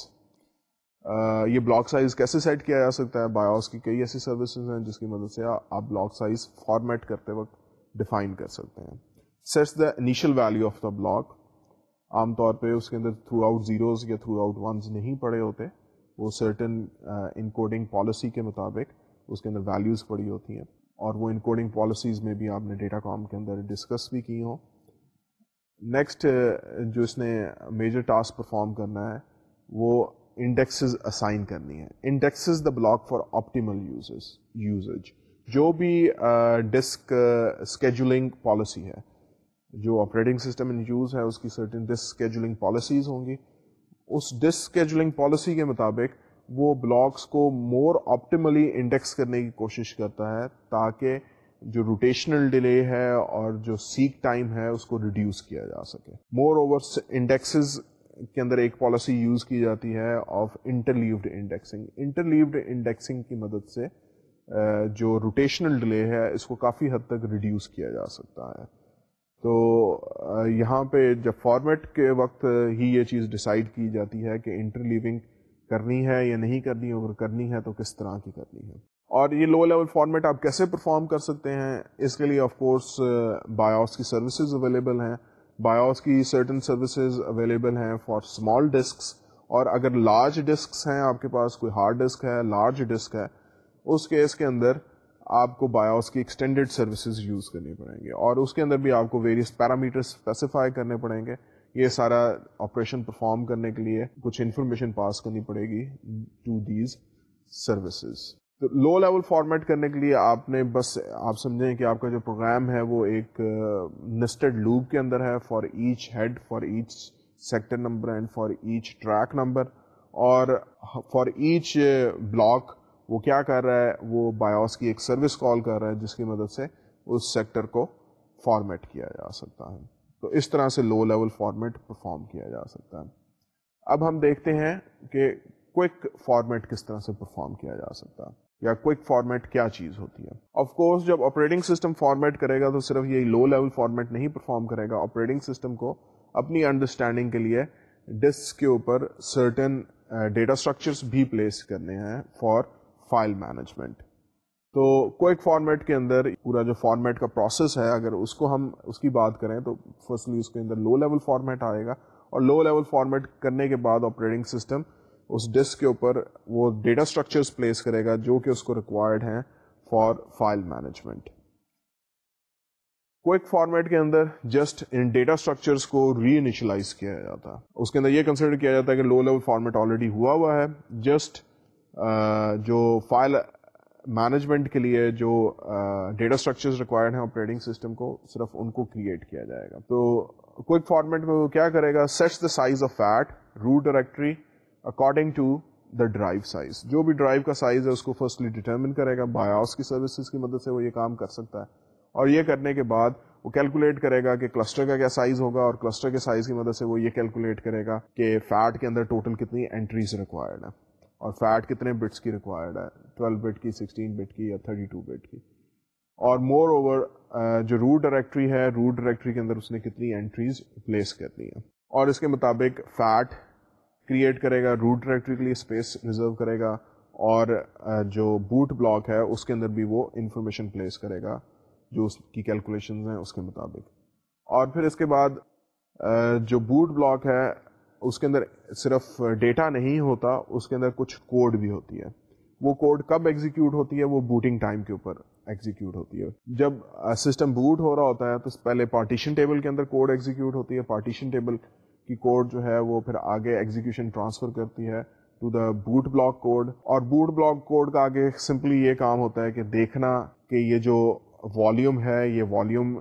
یہ بلاک سائز کیسے سیٹ کیا جا سکتا ہے؟ بایوس کی کئی ایسی سروسز ہیں جس کی مدد سے آپ بلاک سائز فارمیٹ کرتے وقت ڈیفائن کر سکتے ہیں۔ Sets the initial value of the block عام طور پہ اس کے اندر تھرو آؤٹ زیروز یا تھرو آؤٹ ونز نہیں پڑے ہوتے۔ وہ سرٹن انکوڈنگ پالیسی کے مطابق اس کے اندر ویلیوز پڑی ہوتی ہیں۔ اور وہ انکوڈنگ پالیسیز میں بھی آپ نے ڈیٹا کام کے اندر ڈسکس بھی کی ہوں۔ نیکسٹ uh, جو اس نے میجر ٹاسک پرفارم کرنا ہے، وہ انڈیکسز اسائن کرنی ہے۔ Indexes the block for optimal uses usage جو بھی ڈسک اسکیجولنگ پالیسی ہے، جو آپریٹنگ سسٹم ان یوز ہے، اس کی سرٹن ڈسک اسکیجولنگ پالیسیز ہوں گی۔ اس ڈسک اسکیجولنگ پالیسی کے مطابق وہ بلاکس کو مور آپٹیملی انڈیکس کرنے کی کوشش کرتا ہے تاکہ جو روٹیشنل ڈیلے ہے اور جو سیک ٹائم ہے اس کو ریڈیوس کیا جا سکے۔ مور اوور انڈیکسز کے اندر ایک پالیسی یوز کی جاتی ہے of interleaved indexing interleaved indexing کی مدد سے جو روٹیشنل ڈیلے ہے اس کو کافی حد تک ریڈیوس کیا جا سکتا ہے۔ تو یہاں پہ جب فارمیٹ کے وقت ہی یہ چیز ڈیسائیڈ کی جاتی ہے کہ انٹر لیونگ کرنی ہے یا نہیں کرنی اگر کرنی ہے تو کس طرح کی کرنی ہے؟ اور یہ لو لیول فارمیٹ آپ کیسے پرفارم کر سکتے ہیں؟ اس کے لیے آف کورس بایوس کی سروسز اویلیبل ہیں۔ بایوس کی سرٹن سروسز اویلیبل ہیں فار اسمال ڈسکس اور اگر لارج ڈسکس ہیں، آپ کے پاس کوئی ہارڈ ڈسک ہے لارج ڈسک ہے، اس کیس کے اندر آپ کو بایوس کی ایکسٹینڈیڈ سروسز یوز کرنی پڑیں گے اور اس کے اندر بھی آپ کو ویریس پیرامیٹر اسپیسیفائی کرنے پڑیں گے۔ یہ سارا آپریشن پرفارم کرنے کے لیے کچھ انفارمیشن پاس کرنی پڑے گی ٹو دیز سروسز تو لو لیول فارمیٹ کرنے کے لیے آپ نے بس آپ سمجھیں کہ آپ کا جو پروگرام ہے وہ ایک نسٹڈ لوپ کے اندر ہے for each head for each sector number and for each track number اور فار ایچ بلاک وہ کیا کر رہا ہے؟ وہ بایوس کی ایک سروس کال کر رہا ہے جس کی مدد سے اس سیکٹر کو فارمیٹ کیا جا سکتا ہے۔ تو اس طرح سے لو لیول فارمیٹ پرفارم کیا جا سکتا ہے۔ اب ہم دیکھتے ہیں کہ کوئک فارمیٹ کس طرح سے پرفارم کیا جا سکتا ہے یا کوئک فارمیٹ کیا چیز ہوتی ہے۔ آف کورس جب آپریٹنگ سسٹم فارمیٹ کرے گا تو صرف یہ لو لیول فارمیٹ نہیں پرفارم کرے گا۔ آپریٹنگ سسٹم کو اپنی انڈرسٹینڈنگ کے لیے ڈسک کے اوپر سرٹن ڈیٹا اسٹرکچرس بھی پلیس کرنے ہیں فار فائل مینجمنٹ تو کوئک فارمیٹ کے اندر پورا جو فارمیٹ کا پروسیس ہے، اگر اس کو ہم اس کی بات کریں تو فرسٹلی اس کے اندر لو لیول فارمیٹ آئے گا اور لو لیول فارمیٹ کرنے کے بعد آپریٹنگ سسٹم اس ڈسک کے اوپر وہ ڈیٹا اسٹرکچرس پلیس کرے گا جو کہ اس کو ریکوائرڈ ہیں for file management quick format کے اندر جسٹ ان ڈیٹا اسٹرکچرس کو ری انیشلائز کیا جاتا۔ ہے اس کے اندر یہ کنسیڈر کیا جاتا ہے کہ لو لیول فارمیٹ آلریڈی ہوا ہوا ہے۔ جسٹ جو فائل مینجمنٹ کے لیے جو ڈیٹا اسٹرکچرز ریکوائرڈ ہیں آپریٹنگ سسٹم کو صرف ان کو کریٹ کیا جائے گا۔ تو کوئک فارمیٹ میں وہ کیا کرے گا؟ Sets the size of FAT root directory according to the drive size جو بھی ڈرائیو کا سائز ہے اس کو فرسٹلی ڈیٹرمن کرے گا۔ بایوس کی سروسز کی مدد سے وہ یہ کام کر سکتا ہے۔ اور یہ کرنے کے بعد وہ کیلکولیٹ کرے گا کہ کلسٹر کا کیا سائز ہوگا اور کلسٹر کے سائز کی مدد سے وہ یہ کیلکولیٹ کرے گا کہ فیٹ کے اندر ٹوٹل کتنی انٹریز ریکوائرڈ ہے اور فیٹ کتنے بٹس کی ریکوائرڈ ہے؟ 12 بٹ کی 16 بٹ کی یا 32 بٹ کی؟ اور مور اوور جو روٹ ڈائریکٹری ہے روٹ ڈائریکٹری کے اندر اس نے کتنی انٹریز پلیس کرنی ہے اور اس کے مطابق فیٹ کریٹ کرے گا روٹ ڈائریکٹری کے لیے اسپیس ریزرو کرے گا، اور جو بوٹ بلاک ہے، اس کے اندر بھی وہ انفارمیشن پلیس کرے گا، جو اس کی کیلکولیشن ہیں، اس کے مطابق۔ اور پھر اس کے بعد جو بوٹ بلاک ہے اس کے اندر صرف ڈیٹا نہیں ہوتا، اس کے اندر کچھ کوڈ بھی ہوتی ہے۔ وہ کوڈ کب ایگزیکیوٹ ہوتی ہے؟ وہ بوٹنگ ٹائم کے اوپر ایگزیکیوٹ ہوتی ہے۔ جب سسٹم بوٹ ہو رہا ہوتا ہے تو پہلے پارٹیشن ٹیبل کے اندر کوڈ ایگزیکیوٹ ہوتی ہے۔ پارٹیشن ٹیبل کی کوڈ جو ہے وہ پھر آگے ایگزیکیوشن ٹرانسفر کرتی ہے to the boot block code اور بوٹ بلاک کوڈ کا آگے سمپلی یہ کام ہوتا ہے کہ دیکھنا کہ یہ جو والیوم ہے، یہ والیوم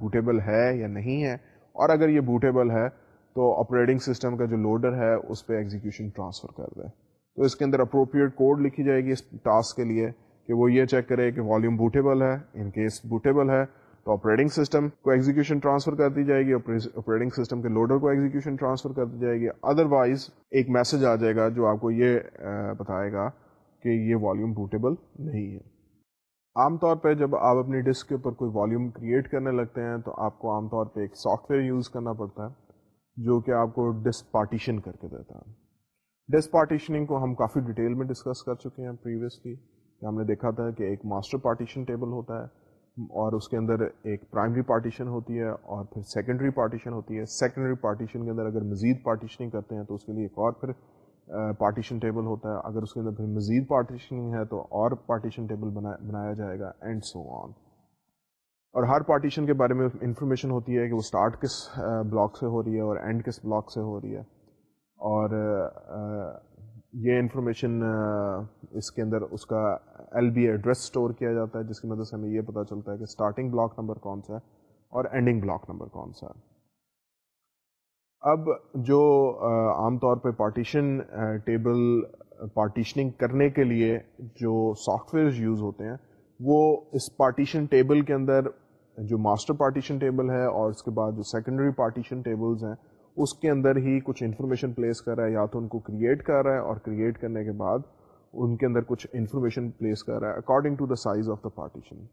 بوٹیبل ہے یا نہیں ہے۔ اور اگر یہ بوٹیبل ہے تو آپریٹنگ سسٹم کا جو لوڈر ہے، اس پہ ایگزیکیوشن ٹرانسفر کر دے تو اس کے اندر اپروپریٹ کوڈ لکھی جائے گی اس ٹاسک کے لیے کہ وہ یہ چیک کرے کہ والیوم بوٹیبل ہے۔ ان کیس بوٹیبل ہے، تو آپریٹنگ سسٹم کو ایگزیکیوشن ٹرانسفر کر دی جائے گی۔ آپریٹنگ سسٹم کے لوڈر کو ایگزیکیوشن ٹرانسفر کر دی جائے گی۔ ادر وائز ایک میسج آ جائے گا جو آپ کو یہ بتائے گا کہ یہ والیوم بوٹیبل نہیں ہے۔ عام طور پہ جب آپ اپنی ڈسک کے اوپر کوئی والیوم کریٹ کرنے لگتے ہیں، تو آپ کو عام طور پہ ایک سافٹ ویئر یوز کرنا پڑتا ہے۔ جو کہ آپ کو ڈسک پارٹیشن کر کے دیتا ہے۔ ڈسک پارٹیشننگ کو ہم کافی ڈیٹیل میں ڈسکس کر چکے ہیں پریویسلی ہم نے دیکھا تھا کہ ایک ماسٹر پارٹیشن ٹیبل ہوتا ہے اور اس کے اندر ایک پرائمری پارٹیشن ہوتی ہے اور پھر سیکنڈری پارٹیشن ہوتی ہے۔ سیکنڈری پارٹیشن کے اندر اگر مزید پارٹیشننگ کرتے ہیں تو اس کے لیے ایک اور پھر پارٹیشن ٹیبل ہوتا ہے۔ اگر اس کے اندر پھر مزید پارٹیشننگ ہے تو اور پارٹیشن ٹیبل بنایا جائے گا۔ اینڈ سو آن اور ہر پارٹیشن کے بارے میں انفارمیشن ہوتی ہے کہ وہ اسٹارٹ کس بلاک سے ہو رہی ہے اور اینڈ کس بلاک سے ہو رہی ہے۔ اور یہ انفارمیشن اس کے اندر اس کا ایل بی ایڈریس اسٹور کیا جاتا ہے، جس کی مدد سے ہمیں یہ پتا چلتا ہے کہ اسٹارٹنگ بلاک نمبر کون سا ہے اور اینڈنگ بلاک نمبر کون سا ہے۔ اب جو عام طور پہ پارٹیشن ٹیبل پارٹیشننگ کرنے کے لیے جو سافٹ ویئر یوز ہوتے ہیں، وہ اس پارٹیشن ٹیبل کے اندر جو ماسٹر پارٹیشن ٹیبل ہے اور اس کے بعد جو سیکنڈری پارٹیشن ٹیبلز ہیں، اس کے اندر ہی کچھ انفارمیشن پلیس کر رہا ہے، یا تو ان کو کریٹ کر رہا ہے اور کریٹ کرنے کے بعد ان کے اندر کچھ انفارمیشن پلیس کر رہا ہے according to the size of the partition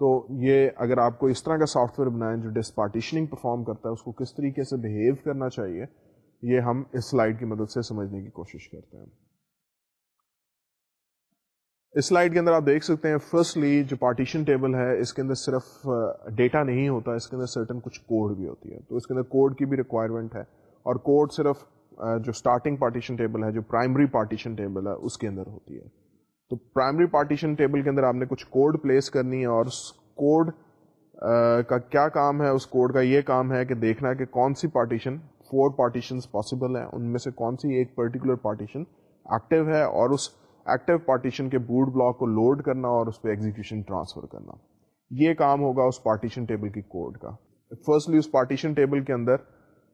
تو یہ اگر آپ کو اس طرح کا سافٹ ویئر بنائیں جو ڈس پارٹیشننگ پرفارم کرتا ہے، اس کو کس طریقے سے بہیو کرنا چاہیے، یہ ہم اس سلائڈ کی مدد سے سمجھنے کی کوشش کرتے ہیں۔ اس سلائڈ کے اندر آپ دیکھ سکتے ہیں فرسٹلی جو پارٹیشن ٹیبل ہے، اس کے اندر صرف ڈیٹا نہیں ہوتا، اس کے اندر سرٹن کچھ کوڈ بھی ہوتی ہے۔ تو اس کے اندر کوڈ کی بھی ریکوائرمنٹ ہے۔ اور کوڈ صرف جو اسٹارٹنگ پارٹیشن ٹیبل ہے، جو پرائمری پارٹیشن ٹیبل ہے، اس کے اندر ہوتی ہے۔ تو پرائمری پارٹیشن ٹیبل کے اندر آپ نے کچھ کوڈ پلیس کرنی ہے اور اس کوڈ کا کیا کام ہے؟ اس کوڈ کا یہ کام ہے کہ دیکھنا کہ کون سی پارٹیشن فور پارٹیشن پاسبل ہیں۔ ان میں سے کون سی ایک پرٹیکولر پارٹیشن ایکٹیو ہے اور اس ایکٹیو پارٹیشن کے بوٹ بلاک کو لوڈ کرنا اور اس پہ ایگزیکیوشن ٹرانسفر کرنا۔ یہ کام ہوگا اس پارٹیشن ٹیبل کی کوڈ کا۔ فرسٹلی اس پارٹیشن ٹیبل کے اندر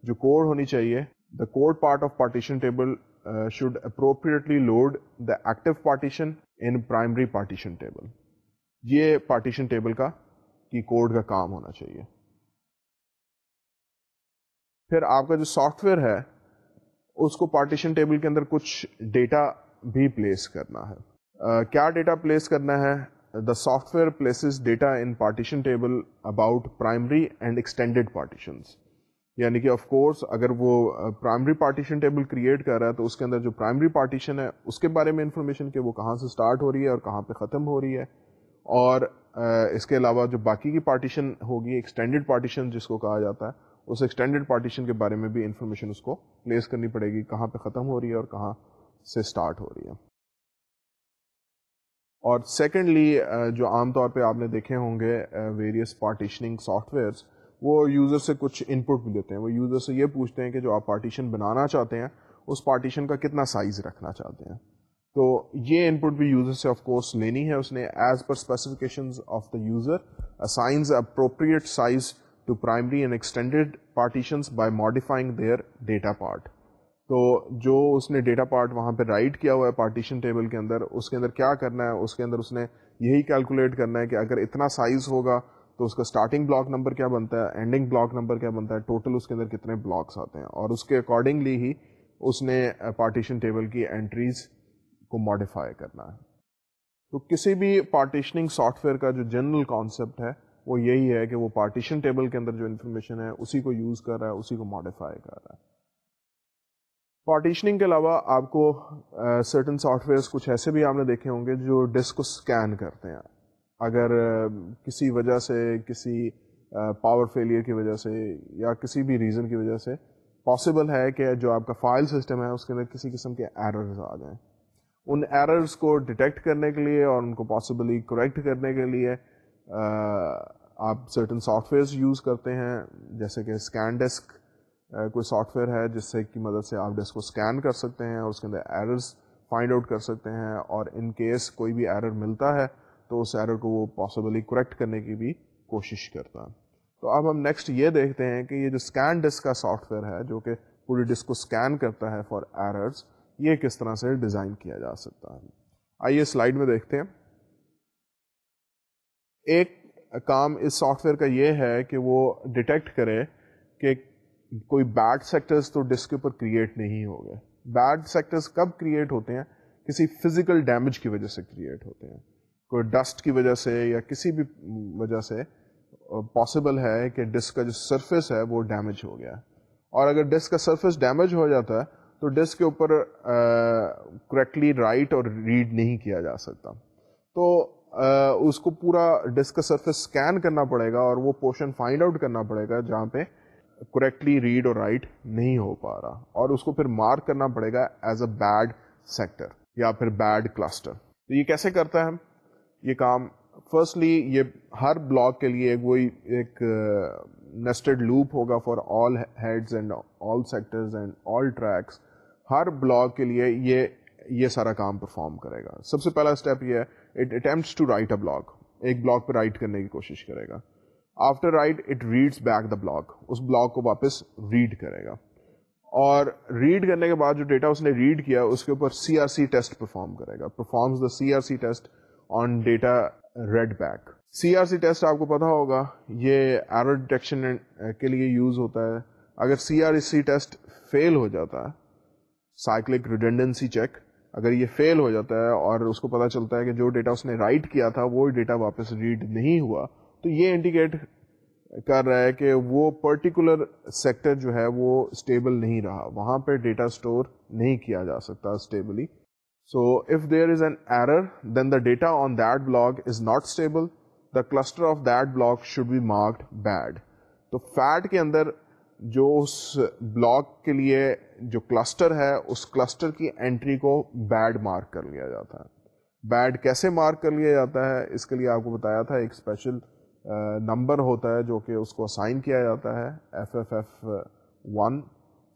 جو کوڈ ہونی چاہیے the code part of partition table should appropriately load the active partition in primary partition table یہ پارٹیشن ٹیبل کا، کی کوڈ کا کام ہونا چاہیے۔ پھر آپ کا جو سافٹ ویئر ہے، اس کو پارٹیشن ٹیبل کے اندر کچھ ڈیٹا بھی پلیس کرنا ہے۔ uh, کیا ڈیٹا پلیس کرنا ہے؟ The software places data in partition table about primary and extended partitions یعنی کہ آف کورس اگر وہ پرائمری پارٹیشن ٹیبل کریٹ کر رہا ہے تو اس کے اندر جو پرائمری پارٹیشن ہے اس کے بارے میں انفارمیشن کہ وہ کہاں سے اسٹارٹ ہو رہی ہے اور کہاں پہ ختم ہو رہی ہے۔ اور اس کے علاوہ جو باقی کی پارٹیشن ہوگی ایکسٹینڈیڈ پارٹیشن جس کو کہا جاتا ہے اس ایکسٹینڈیڈ پارٹیشن کے بارے میں بھی انفارمیشن اس کو پلیس کرنی پڑے گی کہاں پہ ختم ہو رہی ہے اور کہاں سے اسٹارٹ ہو رہی ہے۔ اور سیکنڈلی جو عام طور پہ آپ نے دیکھے ہوں گے ویریس پارٹیشننگ سافٹ ویئرس وہ یوزر سے کچھ ان پٹ بھی لیتے ہیں۔ وہ یوزر سے یہ پوچھتے ہیں کہ جو آپ پارٹیشن بنانا چاہتے ہیں، اس پارٹیشن کا کتنا سائز رکھنا چاہتے ہیں۔ تو یہ ان پٹ بھی یوزر سے آف کورس لینی ہے۔ اس نے as per specification of the user assigns appropriate size to primary and extended partitions by modifying their data part تو جو اس نے ڈیٹا پارٹ وہاں پہ رائٹ کیا ہوا ہے پارٹیشن ٹیبل کے اندر، اس کے اندر کیا کرنا ہے؟ اس کے اندر اس نے یہی کیلکولیٹ کرنا ہے کہ اگر اتنا سائز ہوگا تو اس کا اسٹارٹنگ بلاک نمبر کیا بنتا ہے؟ اینڈنگ بلاک نمبر کیا بنتا ہے؟ ٹوٹل اس کے اندر کتنے بلاکس آتے ہیں؟ اور اس کے اکارڈنگلی ہی اس نے uh, پارٹیشن ٹیبل کی انٹریز کو ماڈیفائی کرنا ہے۔ تو کسی بھی پارٹیشننگ سافٹ ویئر کا جو جنرل کانسیپٹ ہے، وہ یہی ہے کہ وہ پارٹیشن ٹیبل کے اندر جو انفارمیشن ہے، اسی کو یوز کر رہا ہے، اسی کو ماڈیفائی کر رہا ہے۔ پارٹیشننگ کے علاوہ آپ کو سرٹن سافٹ ویئرس کچھ ایسے بھی آپ نے دیکھے ہوں گے جو ڈسک کو اسکین کرتے ہیں۔ اگر کسی وجہ سے، کسی پاور فیلئر کی وجہ سے یا کسی بھی ریزن کی وجہ سے پاسبل ہے کہ جو آپ کا فائل سسٹم ہے اس کے اندر کسی قسم کے ایررز آ جائیں۔ ان ایررز کو ڈیٹیکٹ کرنے کے لیے اور ان کو پاسبلی کریکٹ کرنے کے لیے آپ سرٹن سافٹ ویئرس یوز کرتے ہیں، جیسے کہ اسکین ڈیسک کوئی سافٹ ویئر ہے جس سے کی مدد سے آپ ڈیسک کو اسکین کر سکتے ہیں اور اس کے اندر ایررز فائنڈ آؤٹ کر سکتے ہیں اور ان کیس کوئی بھی ایرر ملتا ہے تو اس ایرر کو وہ پاسبلی کریکٹ کرنے کی بھی کوشش کرتا۔ ہے تو اب ہم نیکسٹ یہ دیکھتے ہیں کہ یہ جو اسکین ڈسک کا سافٹ ویئر ہے جو کہ پوری ڈسک کو اسکین کرتا ہے فار ایررز یہ کس طرح سے ڈیزائن کیا جا سکتا ہے۔ آئیے سلائڈ میں دیکھتے ہیں۔ ایک کام اس سافٹ ویئر کا یہ ہے کہ وہ ڈیٹیکٹ کرے کہ کوئی بیڈ سیکٹرز تو ڈسک کے اوپر کریٹ نہیں ہو گئے۔ بیڈ سیکٹرز کب کریٹ ہوتے ہیں؟ کسی فزیکل ڈیمیج کی وجہ سے کریٹ ہوتے ہیں۔ کوئی ڈسٹ کی وجہ سے یا کسی بھی وجہ سے پاسبل ہے کہ ڈسک کا جو سرفیس ہے وہ ڈیمیج ہو گیا۔ اور اگر ڈسک کا سرفیس ڈیمیج ہو جاتا ہے تو ڈسک کے اوپر کریکٹلی رائٹ اور ریڈ نہیں کیا جا سکتا۔ تو اس کو پورا ڈسک کا سرفیس اسکین کرنا پڑے گا اور وہ پورشن فائنڈ آؤٹ کرنا پڑے گا جہاں پہ کریکٹلی ریڈ اور رائٹ نہیں ہو پا رہا اور اس کو پھر مارک کرنا پڑے گا ایز اے بیڈ سیکٹر یا پھر بیڈ کلسٹر تو یہ کیسے کرتا ہے یہ کام فرسٹلی یہ ہر بلاک کے لیے وہی ایک نیسٹڈ لوپ ہوگا for all heads and all sectors and all tracks Hare block کے لیے یہ یہ سارا کام پرفارم کرے گا۔ سب سے پہلا اسٹیپ یہ ہے it attempts to write a block ایک بلاک پہ رائٹ کرنے کی کوشش کرے گا۔ After write it reads back the block us block کو واپس ریڈ کرے گا. اور ریڈ کرنے کے بعد جو ڈیٹا اس نے ریڈ کیا، اس کے اوپر C R C test perform کرے گا. Performs the C R C test on data read back C R C test آپ کو پتا ہوگا، یہ ایرر ڈیٹیکشن کے لیے یوز ہوتا ہے. اگر سی آر سی ٹیسٹ فیل ہو جاتا ہے سائیکلک ریڈنڈنسی چیک اگر یہ فیل ہو جاتا ہے اور اس کو پتا چلتا ہے کہ جو ڈیٹا اس نے رائٹ کیا تھا، وہ ڈیٹا واپس ریڈ نہیں ہوا تو یہ انڈیکیٹ کر رہا ہے کہ وہ پرٹیکولر سیکٹر جو ہے وہ اسٹیبل نہیں رہا۔ وہاں پہ ڈیٹا اسٹور نہیں کیا جا سکتا stably so if there is an error then the data on that block is not stable the cluster of that block should be marked bad تو فیٹ کے اندر جو اس بلاک کے لیے جو کلسٹر ہے، اس کلسٹر کی انٹری کو بیڈ مارک کر لیا جاتا ہے۔ بیڈ کیسے مارک کر لیا جاتا ہے؟ اس کے لیے آپ کو بتایا تھا ایک اسپیشل نمبر ہوتا ہے جو کہ اس کو اسائن کیا جاتا ہے ایف ایف ایف ون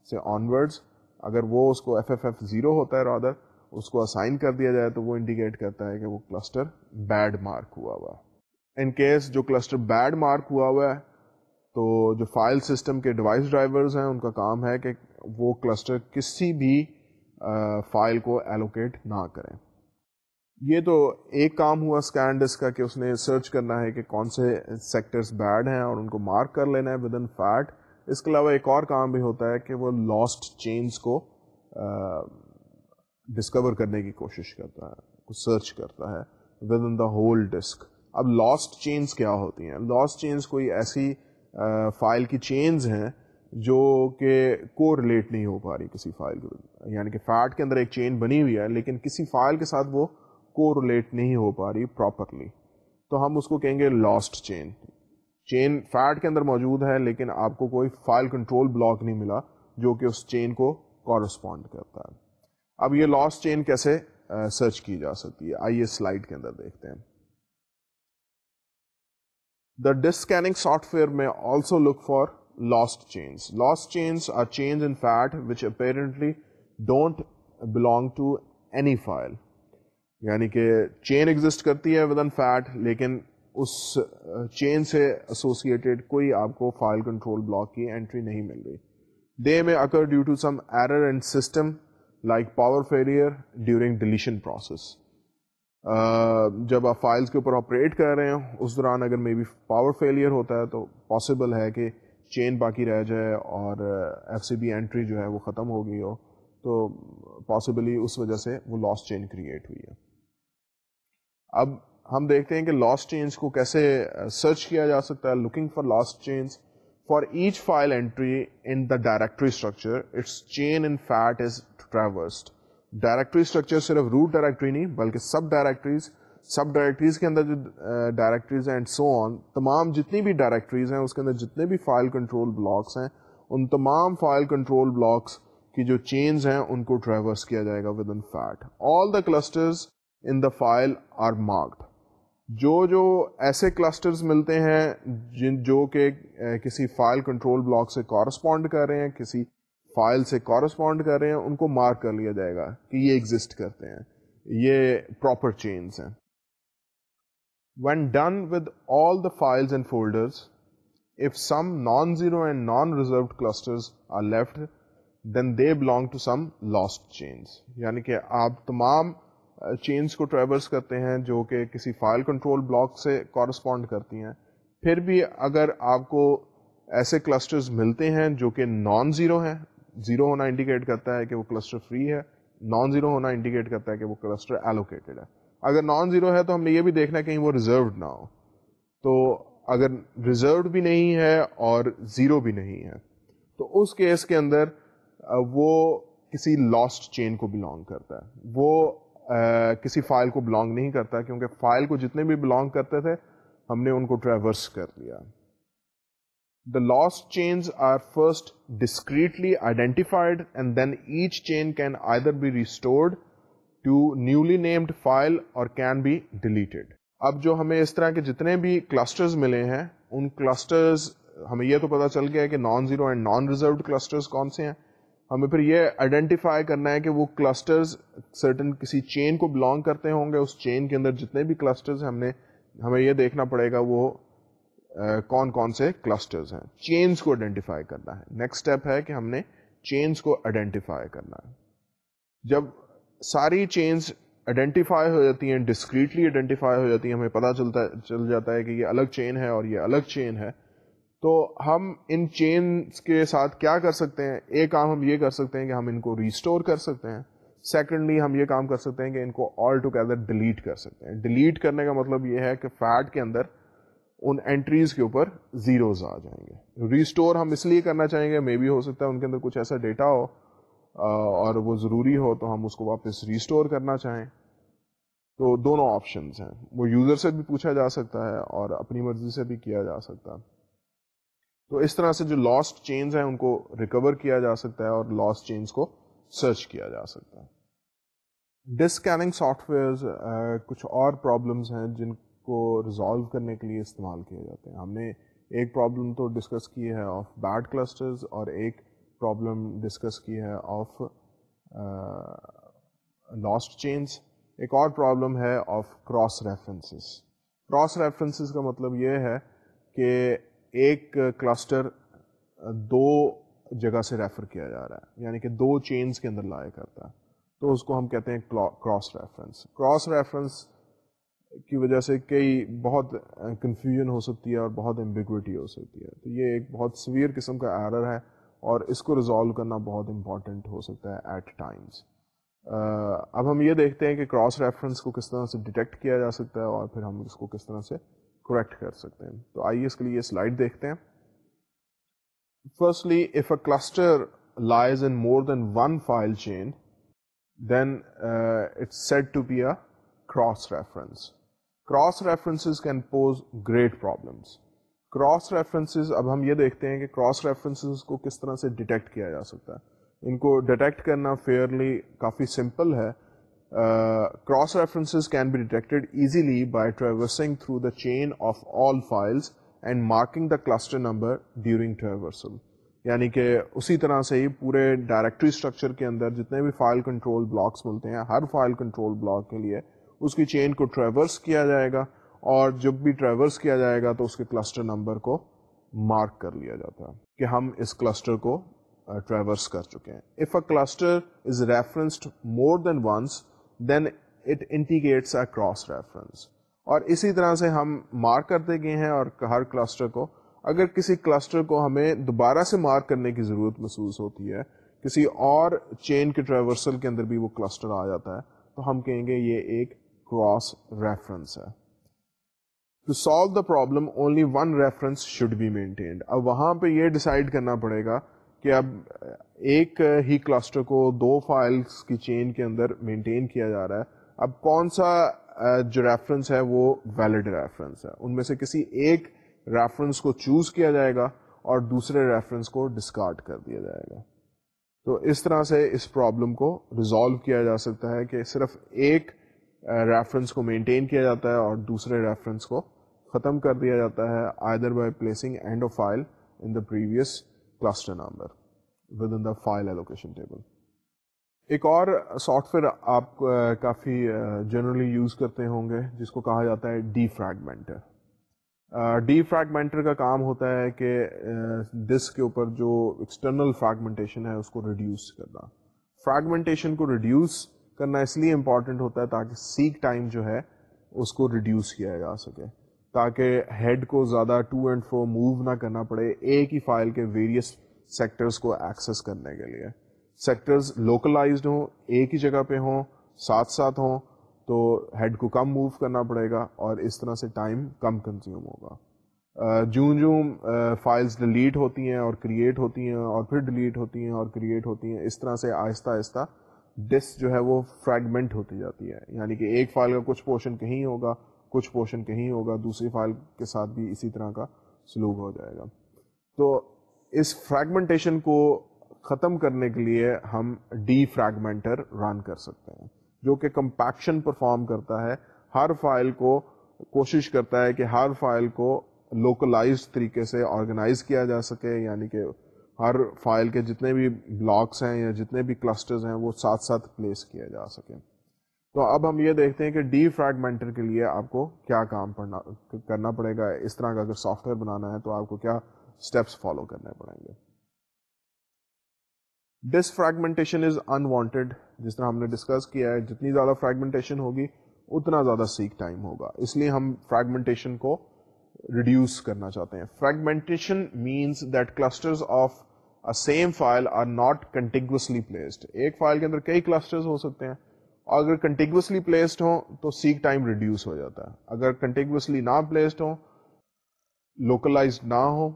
سے آنورڈز اگر وہ اس کو ایف ایف ایف زیرو ہوتا ہے رادر اس کو اسائن کر دیا جائے تو وہ انڈیکیٹ کرتا ہے کہ وہ کلسٹر بیڈ مارک ہوا ہوا ان کیس جو کلسٹر بیڈ مارک ہوا ہوا ہے، تو جو فائل سسٹم کے ڈیوائس ڈرائیورز ہیں، ان کا کام ہے کہ وہ کلسٹر کسی بھی فائل کو ایلوکیٹ نہ کریں۔ یہ تو ایک کام ہوا اسکین ڈسک کا کہ اس نے سرچ کرنا ہے کہ کون سے سیکٹرز بیڈ ہیں اور ان کو مارک کر لینا ہے ود ان فیٹ اس کے علاوہ ایک اور کام بھی ہوتا ہے کہ وہ لاسٹ چینز کو ڈسکور کرنے کی کوشش کرتا ہے سرچ کرتا ہے with in the whole disk اب لاسٹ چینز کیا ہوتی ہیں؟ لاسٹ چینز کوئی ایسی فائل کی چینز ہیں جو کہ کو ریلیٹ نہیں ہو پا رہی کسی فائل کو یعنی کہ فیٹ کے اندر ایک چین بنی ہوئی ہے، لیکن کسی فائل کے ساتھ وہ کو ریلیٹ نہیں ہو پا رہی پراپرلی تو ہم اس کو کہیں گے لاسٹ چین چین فیٹ کے اندر موجود ہے لیکن آپ کو کوئی فائل کنٹرول بلاک نہیں ملا جو کہ اس چین کو کورسپونڈ کرتا ہے. اب یہ لاسٹ چین کیسے سرچ کی جا سکتی ہے؟ آئیے سلائڈ کے اندر دیکھتے ہیں. دا ڈسکیننگ سافٹ ویئر میں also look for lost chains lost chains are chain in FAT which apparently don't belong to any file یعنی کہ چین ایگزٹ کرتی ہے ود ان فیٹ لیکن اس چین سے ایسوسیٹیڈ کوئی آپ کو فائل کنٹرول بلاک کی انٹری نہیں مل رہی۔ They may occur due to some error in system like power failure during deletion process. جب آپ فائلس کے اوپر آپریٹ کر رہے ہیں اس دوران اگر مے بی پاور فیلئر ہوتا ہے تو پاسبل ہے کہ چین باقی رہ جائے اور ایف سی بی اینٹری جو ہے وہ ختم ہو گئی ہو۔ تو پاسبلی اس وجہ سے وہ لاس چین کریٹ ہوئی ہے۔ اب ہم دیکھتے ہیں کہ لاس چینج کو کیسے uh, سرچ کیا جا سکتا ہے looking for lost chain for each file entry in the directory structure its chain in FAT is traversed directory structure صرف روٹ ڈائریکٹری نہیں، بلکہ سب ڈائریکٹریز سب ڈائریکٹریز کے اندر جو uh, ڈائریکٹریز ہیں اینڈ سو آن تمام جتنی بھی ڈائریکٹریز ہیں، اس کے اندر جتنے بھی فائل کنٹرول بلاکس ہیں، ان تمام فائل کنٹرول بلاکس کی جو چینز ہیں، ان کو ٹریورس کیا جائے گا within FAT all the clusters in the file are marked جو جو ایسے کلسٹرز ملتے ہیں جن جو کہ کسی فائل کنٹرول بلاک سے کورسپونڈ کر رہے ہیں، کسی فائل سے کورسپونڈ کر رہے ہیں، ان کو مارک کر لیا جائے گا کہ یہ ایگزٹ کرتے ہیں، یہ پراپر چینس ہیں۔ When done with all the files and folders if some non zero and non reserved clusters are left then they belong to some lost chains یعنی کہ آپ تمام چینس کو ٹریورس کرتے ہیں جو کہ کسی فائل کنٹرول بلاک سے کورسپونڈ کرتی ہیں۔ پھر بھی اگر آپ کو ایسے کلسٹرز ملتے ہیں جو کہ نان زیرو ہیں زیرو ہونا انڈیکیٹ کرتا ہے کہ وہ کلسٹر فری ہے نان زیرو ہونا انڈیکیٹ کرتا ہے کہ وہ کلسٹر ایلوکیٹڈ ہے۔ اگر نان زیرو ہے تو ہم نے یہ بھی دیکھنا ہے کہیں وہ ریزروڈ نہ ہو۔ تو اگر ریزروڈ بھی نہیں ہے اور زیرو بھی نہیں ہے، تو اس کیس کے اندر، وہ کسی لاسٹ چین کو بلانگ کرتا ہے۔ وہ کسی فائل کو بلانگ نہیں کرتا، کیونکہ فائل کو جتنے بھی بلانگ کرتے تھے، ہم نے ان کو ٹریورس کر لیا The lost chains are first discretely identified and then each chain can either be restored to newly named file or can be deleted. اب جو ہمیں اس طرح کے جتنے بھی کلسٹرز ملے ہیں، ان کلسٹرز ہمیں یہ تو پتا چل گیا کہ non zero and non reserved clusters کون سے ہیں ہمیں پھر یہ آئیڈینٹیفائی کرنا ہے کہ وہ کلسٹرز سرٹن کسی چین کو بلانگ کرتے ہوں گے، اس چین کے اندر جتنے بھی کلسٹرز ہم نے، ہمیں یہ دیکھنا پڑے گا وہ کون کون سے کلسٹرز ہیں۔ چینز کو آئیڈینٹیفائی کرنا ہے۔ نیکسٹ اسٹیپ ہے کہ ہم نے چینز کو آئیڈینٹیفائی کرنا ہے۔ جب ساری چینز آئیڈینٹیفائی ہو جاتی ہیں ڈسکریٹلی آئیڈینٹیفائی ہو جاتی ہیں، ہمیں پتہ چلتا، چل جاتا ہے کہ یہ الگ چین ہے اور یہ الگ چین ہے۔ تو ہم ان چینز کے ساتھ کیا کر سکتے ہیں؟ ایک کام ہم یہ کر سکتے ہیں کہ ہم ان کو ریسٹور کر سکتے ہیں۔ سیکنڈلی ہم یہ کام کر سکتے ہیں کہ ان کو آل ٹوگیدر ڈیلیٹ کر سکتے ہیں۔ ڈیلیٹ کرنے کا مطلب یہ ہے کہ فیٹ کے اندر ان اینٹریز کے اوپر زیروز آ جائیں گے۔ ریسٹور ہم اس لیے کرنا چاہیں گے مے بی ہو سکتا ہے ان کے اندر کچھ ایسا ڈیٹا ہو اور وہ ضروری ہو تو ہم اس کو واپس ریسٹور کرنا چاہیں۔ تو دونوں آپشنس ہیں۔ وہ یوزر سے بھی پوچھا جا سکتا ہے اور اپنی مرضی سے بھی کیا جا سکتا ہے۔ تو اس طرح سے جو لاسٹ چینز ہیں ان کو ریکور کیا جا سکتا ہے اور لاسٹ چینز کو سرچ کیا جا سکتا ہے۔ ڈسکیننگ سافٹ ویئر کچھ اور پرابلمس ہیں جن کو ریزالو کرنے کے لیے استعمال کیے جاتے ہیں۔ ہم نے ایک پرابلم تو ڈسکس کی ہے آف بیڈ کلسٹرز اور ایک پرابلم ڈسکس کی ہے آف لاسٹ چینس ایک اور پرابلم ہے of cross references cross references کا مطلب یہ ہے کہ ایک کلسٹر دو جگہ سے ریفر کیا جا رہا ہے یعنی کہ دو چینز کے اندر لائے کرتا ہے۔ تو اس کو ہم کہتے ہیں کراس ریفرنس کراس ریفرنس کی وجہ سے کئی بہت کنفیوژن ہو سکتی ہے اور بہت امبیگوٹی ہو سکتی ہے۔ تو یہ ایک بہت سویئر قسم کا ایرر ہے اور اس کو ریزالو کرنا بہت امپورٹنٹ ہو سکتا ہے ایٹ ٹائمس اب ہم یہ دیکھتے ہیں کہ کراس ریفرنس کو کس طرح سے ڈیٹیکٹ کیا جا سکتا ہے اور پھر ہم اس کو کس طرح سے کریکٹ کر سکتے ہیں۔ تو آئیے اس کے لیے سلائڈ دیکھتے ہیں۔ Firstly if a cluster lies in more than one file chain then it's set to be a cross reference cross references can pose great problems cross references اب ہم یہ دیکھتے ہیں کہ کراس ریفرنسز کو کس طرح سے ڈیٹیکٹ کیا جا سکتا ہے۔ ان کو ڈیٹیکٹ کرنا فیئرلی کافی سمپل ہے۔ Cross references can be detected easily by traversing through the chain of all files and marking the cluster number during traversal یعنی کہ اسی طرح سے ہی پورے ڈائریکٹری اسٹرکچر کے اندر جتنے بھی فائل کنٹرول بلاکس ملتے ہیں، ہر فائل کنٹرول بلاک کے لیے اس کی چین کو ٹریورس کیا جائے گا اور جب بھی ٹریورس کیا جائے گا تو اس کے کلسٹر نمبر کو مارک کر لیا جاتا ہے کہ ہم اس کلسٹر کو uh, ٹریورس کر چکے ہیں۔ If a cluster is referenced more than once then it indicates a cross reference اور اسی طرح سے ہم مارک کرتے گئے ہیں اور ہر کلسٹر کو، اگر کسی کلسٹر کو ہمیں دوبارہ سے مارک کرنے کی ضرورت محسوس ہوتی ہے، کسی اور چین کے ٹریورسل کے اندر بھی وہ کلسٹر آ جاتا ہے، تو ہم کہیں گے یہ ایک کراس ریفرنس ہے۔ To solve the problem only one reference should be maintained اب وہاں پہ یہ ڈسائڈ کرنا پڑے گا کہ اب ایک ہی کلسٹر کو دو فائلس کی چین کے اندر مینٹین کیا جا رہا ہے۔ اب کون سا جو ریفرنس ہے وہ ویلڈ ریفرنس ہے؟ ان میں سے کسی ایک ریفرنس کو چوز کیا جائے گا اور دوسرے ریفرنس کو ڈسکارڈ کر دیا جائے گا۔ تو اس طرح سے اس پرابلم کو ریزالو کیا جا سکتا ہے کہ صرف ایک ریفرنس کو مینٹین کیا جاتا ہے اور دوسرے ریفرنس کو ختم کر دیا جاتا ہے either by placing end of file in the previous cluster number within the file allocation table ایک اور سافٹ ویئر آپ کافی جنرلی یوز کرتے ہوں گے جس کو کہا جاتا ہے ڈی فریگمنٹر ڈی فریگمنٹر کا کام ہوتا ہے کہ ڈسک کے اوپر جو ایکسٹرنل فریگمنٹیشن ہے اس کو ریڈیوس کرنا. فریگمنٹیشن کو ریڈیوس کرنا اس لیے امپورٹنٹ ہوتا ہے تاکہ سیک ٹائم جو ہے اس کو ریڈیوس کیا جا سکے. تاکہ ہیڈ کو زیادہ ٹو اینڈ فور موو نہ کرنا پڑے ایک ہی فائل کے ویریس سیکٹرز کو ایکسس کرنے کے لیے۔ سیکٹرز لوکلائزڈ ہوں، ایک ہی جگہ پہ ہوں، ساتھ ساتھ ہوں، تو ہیڈ کو کم موو کرنا پڑے گا اور اس طرح سے ٹائم کم کنزیوم ہوگا۔ جوں جوں فائلز ڈیلیٹ ہوتی ہیں اور کریٹ ہوتی ہیں اور پھر ڈیلیٹ ہوتی ہیں اور کریٹ ہوتی ہیں، اس طرح سے آہستہ آہستہ ڈسک جو ہے وہ فریگمنٹ ہوتی جاتی ہے۔ یعنی کہ ایک فائل کا کچھ پورشن کہیں ہوگا کچھ پورشن کہیں ہوگا، دوسری فائل کے ساتھ بھی اسی طرح کا سلوک ہو جائے گا۔ تو اس فریگمنٹیشن کو ختم کرنے کے لیے ہم ڈی فریگمنٹر رن کر سکتے ہیں، جو کہ کمپیکشن پرفارم کرتا ہے۔ ہر فائل کو کوشش کرتا ہے کہ ہر فائل کو لوکلائز طریقے سے آرگنائز کیا جا سکے یعنی کہ ہر فائل کے جتنے بھی بلاکس ہیں یا جتنے بھی کلسٹرز ہیں، وہ ساتھ ساتھ پلیس کیا جا سکے۔ تو اب ہم یہ دیکھتے ہیں کہ ڈی فریگمنٹر کے لیے آپ کو کیا کام پڑنا کرنا پڑے گا۔ اس طرح کا اگر سافٹ ویئر بنانا ہے تو آپ کو کیا اسٹیپس فالو کرنے پڑیں گے۔ ڈس فریگمنٹیشن از انوانٹیڈ جس طرح ہم نے ڈسکس کیا ہے، جتنی زیادہ فریگمنٹیشن ہوگی، اتنا زیادہ سیک ٹائم ہوگا۔ اس لیے ہم فریگمنٹیشن کو ریڈیوس کرنا چاہتے ہیں۔ Fragmentation means that clusters of same file are not contiguously placed ایک فائل کے اندر کئی کلسٹرز ہو سکتے ہیں۔ اگر کنٹینگوسلی پلیسڈ ہوں تو سیک ٹائم ریڈیوس ہو جاتا ہے۔ اگر کنٹینگوسلی نہ پلیسڈ ہوں لوکلائزڈ نہ ہو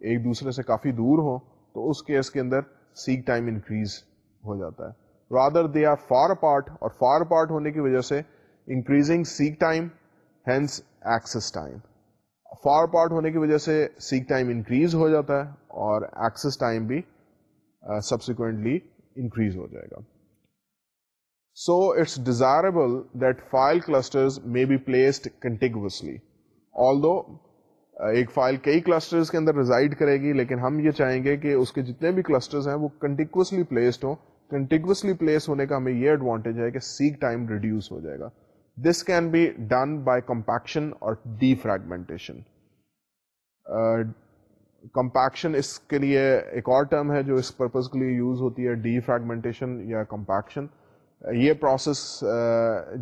ایک دوسرے سے کافی دور ہو تو اس کیس کے اندر سیک ٹائم انکریز ہو جاتا ہے۔ Rather they are far apart اور فار پارٹ ہونے کی وجہ سے increasing seek time hence access time far apart ہونے کی وجہ سے سیک ٹائم انکریز ہو جاتا ہے اور ایکسس ٹائم بھی uh, سبسیکوینٹلی انکریز ہو جائے گا۔ So it's desirable that file cluster may be placed contiguously although ایک فائل کئی کلسٹرز کے اندر ریزائڈ کرے گی لیکن ہم یہ چاہیں گے کہ اس کے جتنے بھی کلسٹرز ہیں وہ کنٹینکوسلی پلیسڈ ہوں کنٹینکوسلی پلیس ہونے کا ہمیں یہ ایڈوانٹیج ہے کہ سیک ٹائم ریڈیوس ہو جائے گا this can be done by compaction اور ڈی فریگمنٹیشن کمپیکشن اس کے لیے ایک اور ٹرم ہے جو اس پرپز کے لیے یوز ہوتی ہے ڈی فریگمنٹیشن یا کمپیکشن یہ پروسیس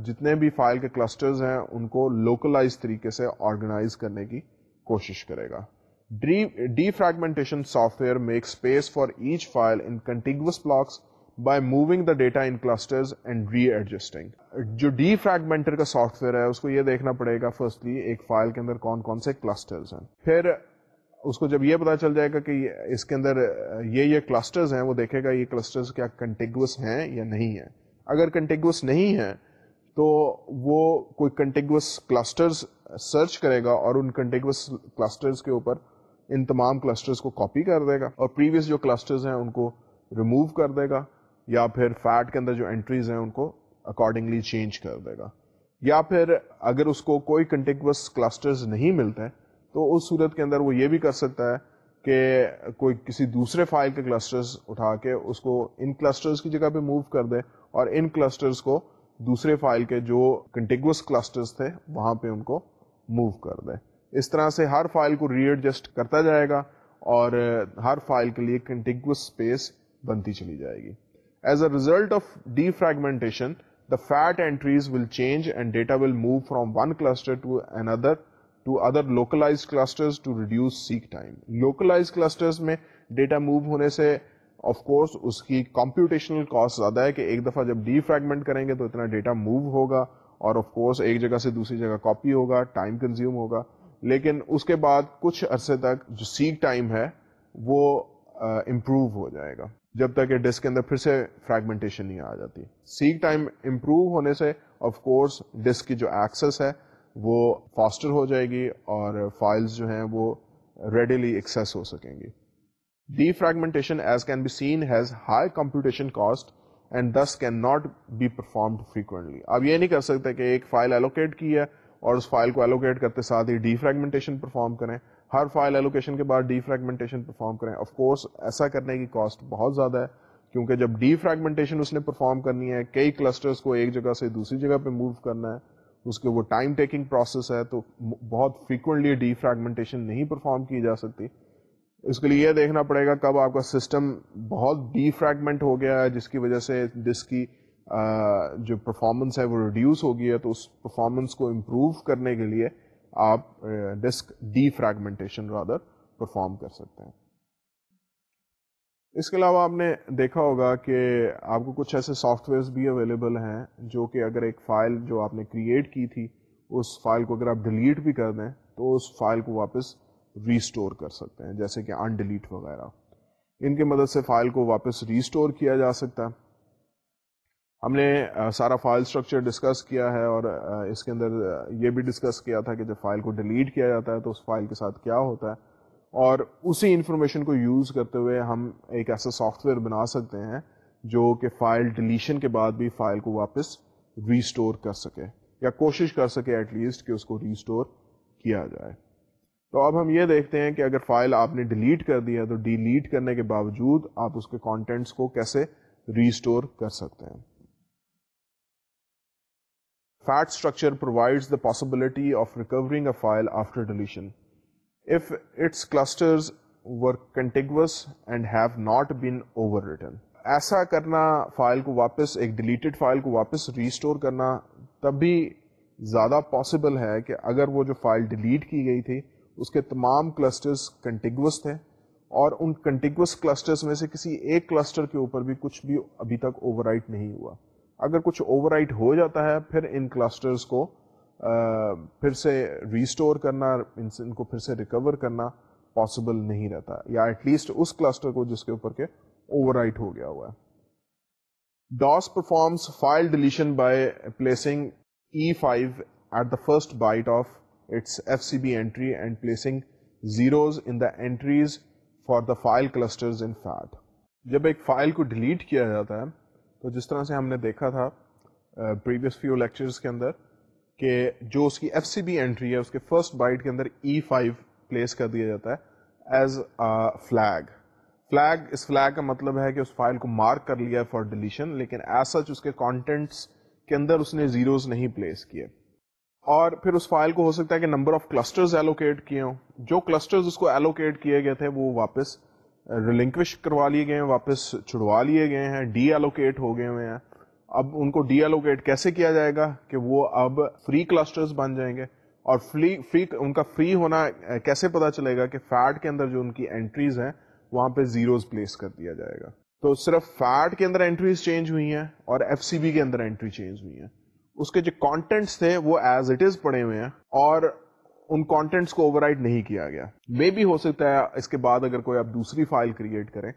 جتنے بھی فائل کے کلسٹرز ہیں، ان کو لوکلائز طریقے سے آرگنائز کرنے کی کوشش کرے گا۔ Defragmentation software make space for each file in contiguous blocks by moving the data in clusters and readjusting جو ڈی فریگمنٹر کا سافٹ ویئر ہے، اس کو یہ دیکھنا پڑے گا فرسٹلی ایک فائل کے اندر کون کون سے کلسٹرز ہیں۔ پھر اس کو جب یہ پتا چل جائے گا کہ اس کے اندر یہ یہ کلسٹرز ہیں، وہ دیکھے گا یہ کلسٹرز کیا کنٹینگوس ہیں یا نہیں ہیں۔ اگر کنٹینگوس نہیں ہیں، تو وہ کوئی کنٹینگوس کلسٹرز سرچ کرے گا اور ان کنٹینگوس کلسٹرز کے اوپر ان تمام کلسٹرز کو کاپی کر دے گا اور پریویس جو کلسٹرز ہیں ان کو ریموو کر دے گا یا پھر فیٹ کے اندر جو انٹریز ہیں ان کو اکارڈنگلی چینج کر دے گا۔ یا پھر اگر اس کو کوئی کنٹینگوس کلسٹرز نہیں ملتے، تو اس صورت کے اندر وہ یہ بھی کر سکتا ہے کہ کوئی کسی دوسرے فائل کے کلسٹرز اٹھا کے اس کو ان کلسٹرز کی جگہ پہ موو کر دے اور ان کلسٹرز کو دوسرے فائل کے جو کنٹینگوس کلسٹرز تھے، وہاں پہ ان کو موو کر دے اس طرح سے ہر فائل کو ری ایڈجسٹ کرتا جائے گا اور ہر فائل کے لیے کنٹینگوس اسپیس بنتی چلی جائے گی۔ As a result of defragmentation the FAT entries will change and data will move from one cluster to another to other localized cluster to reduce seek time localized cluster میں data move ہونے سے of course اس کی computational cost زیادہ ہے کہ ایک دفعہ جب ڈی فریگمنٹ کریں گے تو اتنا ڈیٹا موو ہوگا اور آف کورس ایک جگہ سے دوسری جگہ کاپی ہوگا ٹائم کنزیوم ہوگا لیکن اس کے بعد کچھ عرصے تک جو سیک ٹائم ہے وہ امپروو ہو جائے گا جب تک کہ ڈسک کے اندر پھر سے فریگمنٹیشن نہیں آ جاتی سیک ٹائم امپروو ہونے سے آف کورس ڈسک کی جو ایکسس ہے وہ فاسٹر ہو جائے گی اور فائلز جو ہیں وہ ریڈیلی ایکسیس ہو سکیں گی defragmentation as can be seen has high computation cost and this can not be performed frequently آپ یہ نہیں کر سکتے کہ ایک فائل ایلوکیٹ کی ہے اور اس فائل کو ایلوکیٹ کرتے ساتھ ہی ڈی فریگمنٹیشن پرفارم کریں۔ ہر فائل ایلوکیشن کے بعد ڈی فریگمنٹیشن پرفارم کریں۔ آف کورس ایسا کرنے کی کاسٹ بہت زیادہ ہے، کیونکہ جب ڈی فریگمنٹیشن اس نے پرفارم کرنی ہے، کئی کلسٹرس کو ایک جگہ سے دوسری جگہ پہ موو کرنا ہے، اس کے وہ ٹائم ٹیکنگ پروسیس ہے، تو بہت فریکوینٹلی ڈی فریگمنٹیشن نہیں پرفارم کی جا سکتی۔ اس کے لیے یہ دیکھنا پڑے گا کب آپ کا سسٹم بہت ڈی فریگمنٹ ہو گیا ہے، جس کی وجہ سے ڈسک کی جو پرفارمنس ہے، وہ ریڈیوس ہو گئی ہے۔ تو اس پرفارمنس کو امپروو کرنے کے لیے آپ disk defragmentation rather perform کر سکتے ہیں۔ اس کے علاوہ آپ نے دیکھا ہوگا کہ آپ کو کچھ ایسے سافٹ ویئرس بھی اویلیبل ہیں جو کہ اگر ایک فائل جو آپ نے کریٹ کی تھی، اس فائل کو اگر آپ ڈیلیٹ بھی کر دیں، تو اس فائل کو واپس ریسٹور کر سکتے ہیں، جیسے کہ ان ڈیلیٹ وغیرہ۔ ان کی مدد سے فائل کو واپس ریسٹور کیا جا سکتا ہے۔ ہم نے سارا فائل اسٹرکچر ڈسکس کیا ہے اور اس کے اندر یہ بھی ڈسکس کیا تھا کہ جب فائل کو ڈیلیٹ کیا جاتا ہے تو اس فائل کے ساتھ کیا ہوتا ہے۔ اور اسی انفارمیشن کو یوز کرتے ہوئے ہم ایک ایسا سافٹ ویئر بنا سکتے ہیں جو کہ فائل ڈلیشن کے بعد بھی فائل کو واپس ریسٹور کر سکے، یا کوشش کر سکے ایٹ لیسٹ کہ اس کو ریسٹور کیا جائے۔ تو اب ہم یہ دیکھتے ہیں کہ اگر فائل آپ نے ڈیلیٹ کر دیا تو ڈیلیٹ کرنے کے باوجود آپ اس کے کانٹینٹس کو کیسے ریسٹور کر سکتے ہیں؟ FAT structure provide the possibility of recovering a file after deletion if its clusters were contiguous and have not been overwritten ایسا کرنا فائل کو واپس، ایک ڈیلیٹڈ فائل کو واپس ریسٹور کرنا تب بھی زیادہ پاسبل ہے کہ اگر وہ جو فائل ڈیلیٹ کی گئی تھی اس کے تمام کلسٹرز کنٹیگوس تھے اور ان کنٹیگوس کلسٹرز میں سے کسی ایک کلسٹر کے اوپر بھی کچھ بھی ابھی تک اوور رائٹ نہیں ہوا۔ اگر کچھ اوور رائٹ ہو جاتا ہے، پھر ان کلسٹرز کو پھر سے ریسٹور کرنا، ان کو پھر سے ریکور کرنا پاسبل نہیں رہتا۔ یا ایٹ لیسٹ اس کلسٹر کو جس کے اوپر کے اوور رائٹ ہو گیا ہوا ہے۔ DOS performs file deletion by placing E five at the first byte of its FCB entry and placing zeros in the entries for the file clusters in FAT. جب ایک فائل کو delete کیا جاتا ہے، تو جس طرح سے ہم نے دیکھا تھا پریویس فیو لیکچرز کے اندر، کہ جو اس کی ایف سی بی اینٹری ہے، اس کے فرسٹ بائٹ کے اندر ای فائیو پلیس کر دیا جاتا ہے ایز فلیگ فلیگ اس فلیگ کا مطلب ہے کہ اس فائل کو مارک کر لیا ہے فار ڈیلیشن لیکن ایز سچ اس کے کانٹینٹس کے اندر اس نے زیروز نہیں پلیس کیے اور پھر اس فائل کو ہو سکتا ہے کہ نمبر آف کلسٹرز ایلوکیٹ کیے ہوں۔ جو کلسٹرز اس کو ایلوکیٹ کیے گئے تھے وہ واپس ریلنکوش کروا لیے گئے ہیں، واپس چھڑوا لیے گئے ہیں ڈی ایلوکیٹ ہو گئے ہوئے ہیں۔ اب ان کو ڈی ایلوکیٹ کیسے کیا جائے گا کہ وہ اب فری کلسٹرز بن جائیں گے؟ اور فری فری ان کا فری ہونا کیسے پتا چلے گا کہ فیٹ کے اندر جو ان کی انٹریز ہیں، وہاں پہ زیروز پلیس کر دیا جائے گا۔ تو صرف فیٹ کے اندر انٹریز چینج ہوئی ہیں اور ایف سی بی کے اندر انٹری چینج ہوئی ہیں۔ اس کے جو کانٹینٹس تھے وہ ایز اٹ از پڑے ہوئے ہیں اور ان کانٹینٹس کو اوور نہیں کیا گیا۔ مے بھی ہو سکتا ہے اس کے بعد اگر کوئی آپ دوسری فائل کریٹ کریں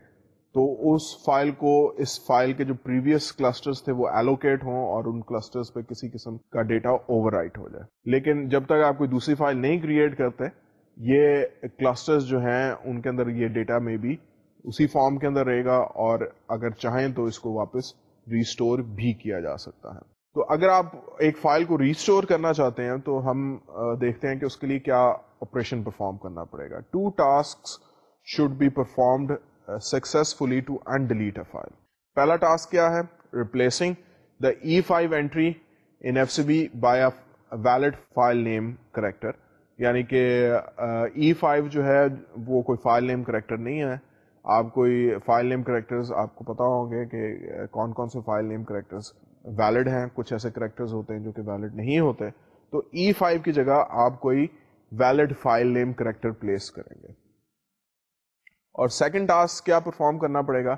تو اس فائل کو اس فائل کے جو پریویس کلسٹرز تھے وہ ایلوکیٹ ہوں اور ان کلسٹرز پہ کسی قسم کا ڈیٹا اوور ہو جائے۔ لیکن جب تک آپ کوئی دوسری فائل نہیں کریٹ کرتے، یہ کلسٹرز جو ہیں ان کے اندر یہ ڈیٹا میں بھی اسی فارم کے اندر رہے گا اور اگر چاہیں تو اس کو واپس ریسٹور بھی کیا جا سکتا ہے۔ تو اگر آپ ایک فائل کو ریسٹور کرنا چاہتے ہیں تو ہم دیکھتے ہیں کہ اس کے لیے کیا آپریشن پرفارم کرنا پڑے گا۔ Two task should be performed successfully to undelete a file پہلا ٹاسک کیا ہے؟ Replacing the E five entry in F C B by valid file name character یعنی کہ ای uh, فائیو جو ہے وہ کوئی فائل نیم کریکٹر نہیں ہے۔ آپ کوئی فائل نیم کریکٹرز آپ کو پتا ہوں گے کہ کون کون سے فائل نیم کریکٹرز ویلڈ ہیں، کچھ ایسے کریکٹرز ہوتے ہیں جو کہ ویلڈ نہیں ہوتے، تو e ای فائیو کی جگہ آپ کوئی valid file name character place کریں گے۔ اور سیکنڈ ٹاسک کیا پرفارم کرنا پڑے گا؟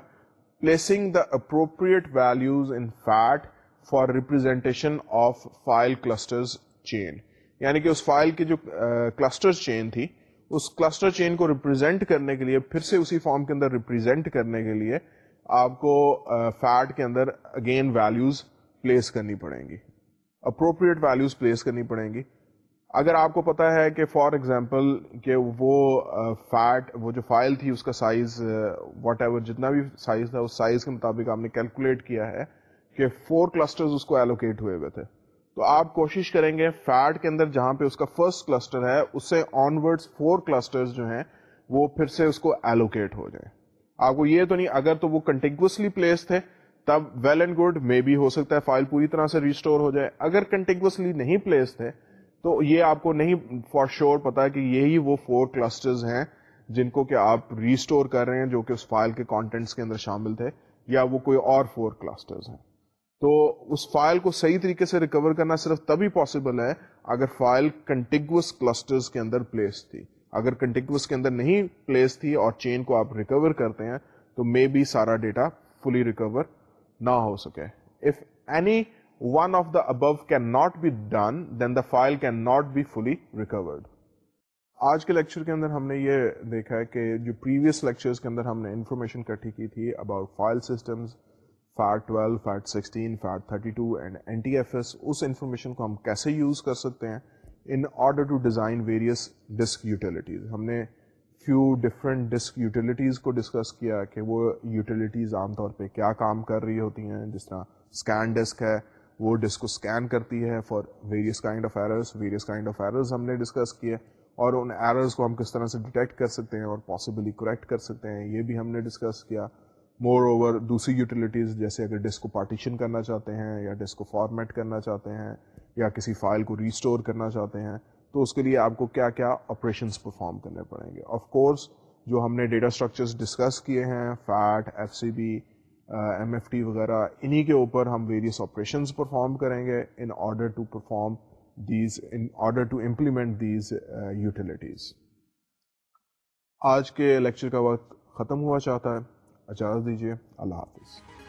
Placing the appropriate values in FAT for representation of file clusters chain یعنی کہ اس فائل کی جو کلسٹر چین تھی، اس کلسٹر چین کو ریپرزینٹ کرنے کے لیے، پھر سے اسی فارم کے اندر ریپرزینٹ کرنے کے لیے آپ کو فیٹ کے اندر اگین ویلوز پلیس کرنی پڑیں گی۔ اپروپریٹ ویلوز پلیس کرنی پڑیں گی۔ اگر آپ کو پتا ہے کہ فار ایگزامپل کہ وہ فیٹ وہ جو فائل تھی اس کا سائز واٹ ایور جتنا بھی سائز تھا، اس سائز کے مطابق آپ نے کیلکولیٹ کیا ہے کہ فور کلسٹر اس کو ایلوکیٹ ہوئے ہوئے تھے۔ تو آپ کوشش کریں گے فیٹ کے اندر جہاں پہ اس کا فرسٹ کلسٹر ہے اس سے آن ورڈ فور کلسٹر جو ہیں، وہ پھر سے اس کو ایلوکیٹ ہو جائیں۔ آپ کو یہ تو نہیں، اگر تو وہ کنٹینگوسلی پلیس تھے تب well and good may be ہو سکتا ہے فائل پوری طرح سے ریسٹور ہو جائے۔ اگر کنٹینگوسلی نہیں پلیس تھے تو یہ آپ کو نہیں فار شیور پتا کہ یہی وہ فور کلسٹرز ہیں جن کو کہ آپ ریسٹور کر رہے ہیں جو کہ اس فائل کے کانٹینٹس کے اندر شامل تھے، یا وہ کوئی اور فور کلسٹرز ہیں۔ تو اس فائل کو صحیح طریقے سے ریکور کرنا صرف تبھی پاسبل ہے اگر فائل کنٹینگوس کلسٹرز کے اندر پلیس تھی۔ اگر کنٹینگوس کے اندر نہیں پلیس تھی اور چین کو آپ ریکور کرتے ہیں، تو مے بی سارا ڈیٹا فلی ریکور نہ ہو سکے۔ If any one of the above can not be done then the file can not be fully recovered آج کے لیکچر کے اندر ہم نے یہ دیکھا ہے کہ جو پریویس لیکچر کے اندر ہم نے انفارمیشن کٹھی کی تھی about file systems FAT twelve FAT sixteen FAT thirty two and N T F S us information کو ہم کیسے یوز کر سکتے ہیں؟ In order to design various disk utilities ہم نے فیو ڈفرینٹ ڈسک یوٹیلیٹیز کو ڈسکس کیا کہ وہ یوٹیلیٹیز عام طور پہ کیا کام کر رہی ہوتی ہیں؟ جس طرح اسکین ڈسک ہے، وہ ڈسک کو اسکین کرتی ہے for various kind of errors various kind of errors ہم نے ڈسکس کیے۔ اور ان ایررز کو ہم کس طرح سے ڈیٹیکٹ کر سکتے ہیں اور پاسبلی کریکٹ کر سکتے ہیں، یہ بھی ہم نے ڈسکس کیا۔ مور اوور دوسری یوٹیلیٹیز جیسے اگر ڈسک کو پارٹیشن کرنا چاہتے ہیں یا ڈسک کو فارمیٹ کرنا چاہتے ہیں یا کسی فائل کو ریسٹور کرنا چاہتے ہیں تو اس کے لیے آپ کو کیا کیا آپریشنس پرفارم کرنے پڑیں گے۔ آف کورس جو ہم نے ڈیٹا اسٹرکچرس ڈسکس کیے ہیں FAT F C B M F T وغیرہ، انہی کے اوپر ہم ویریس آپریشنس پرفارم کریں گے in order to perform these in order to implement these utilities آج کے لیکچر کا وقت ختم ہوا چاہتا ہے۔ اجازت دیجیے۔ اللہ حافظ۔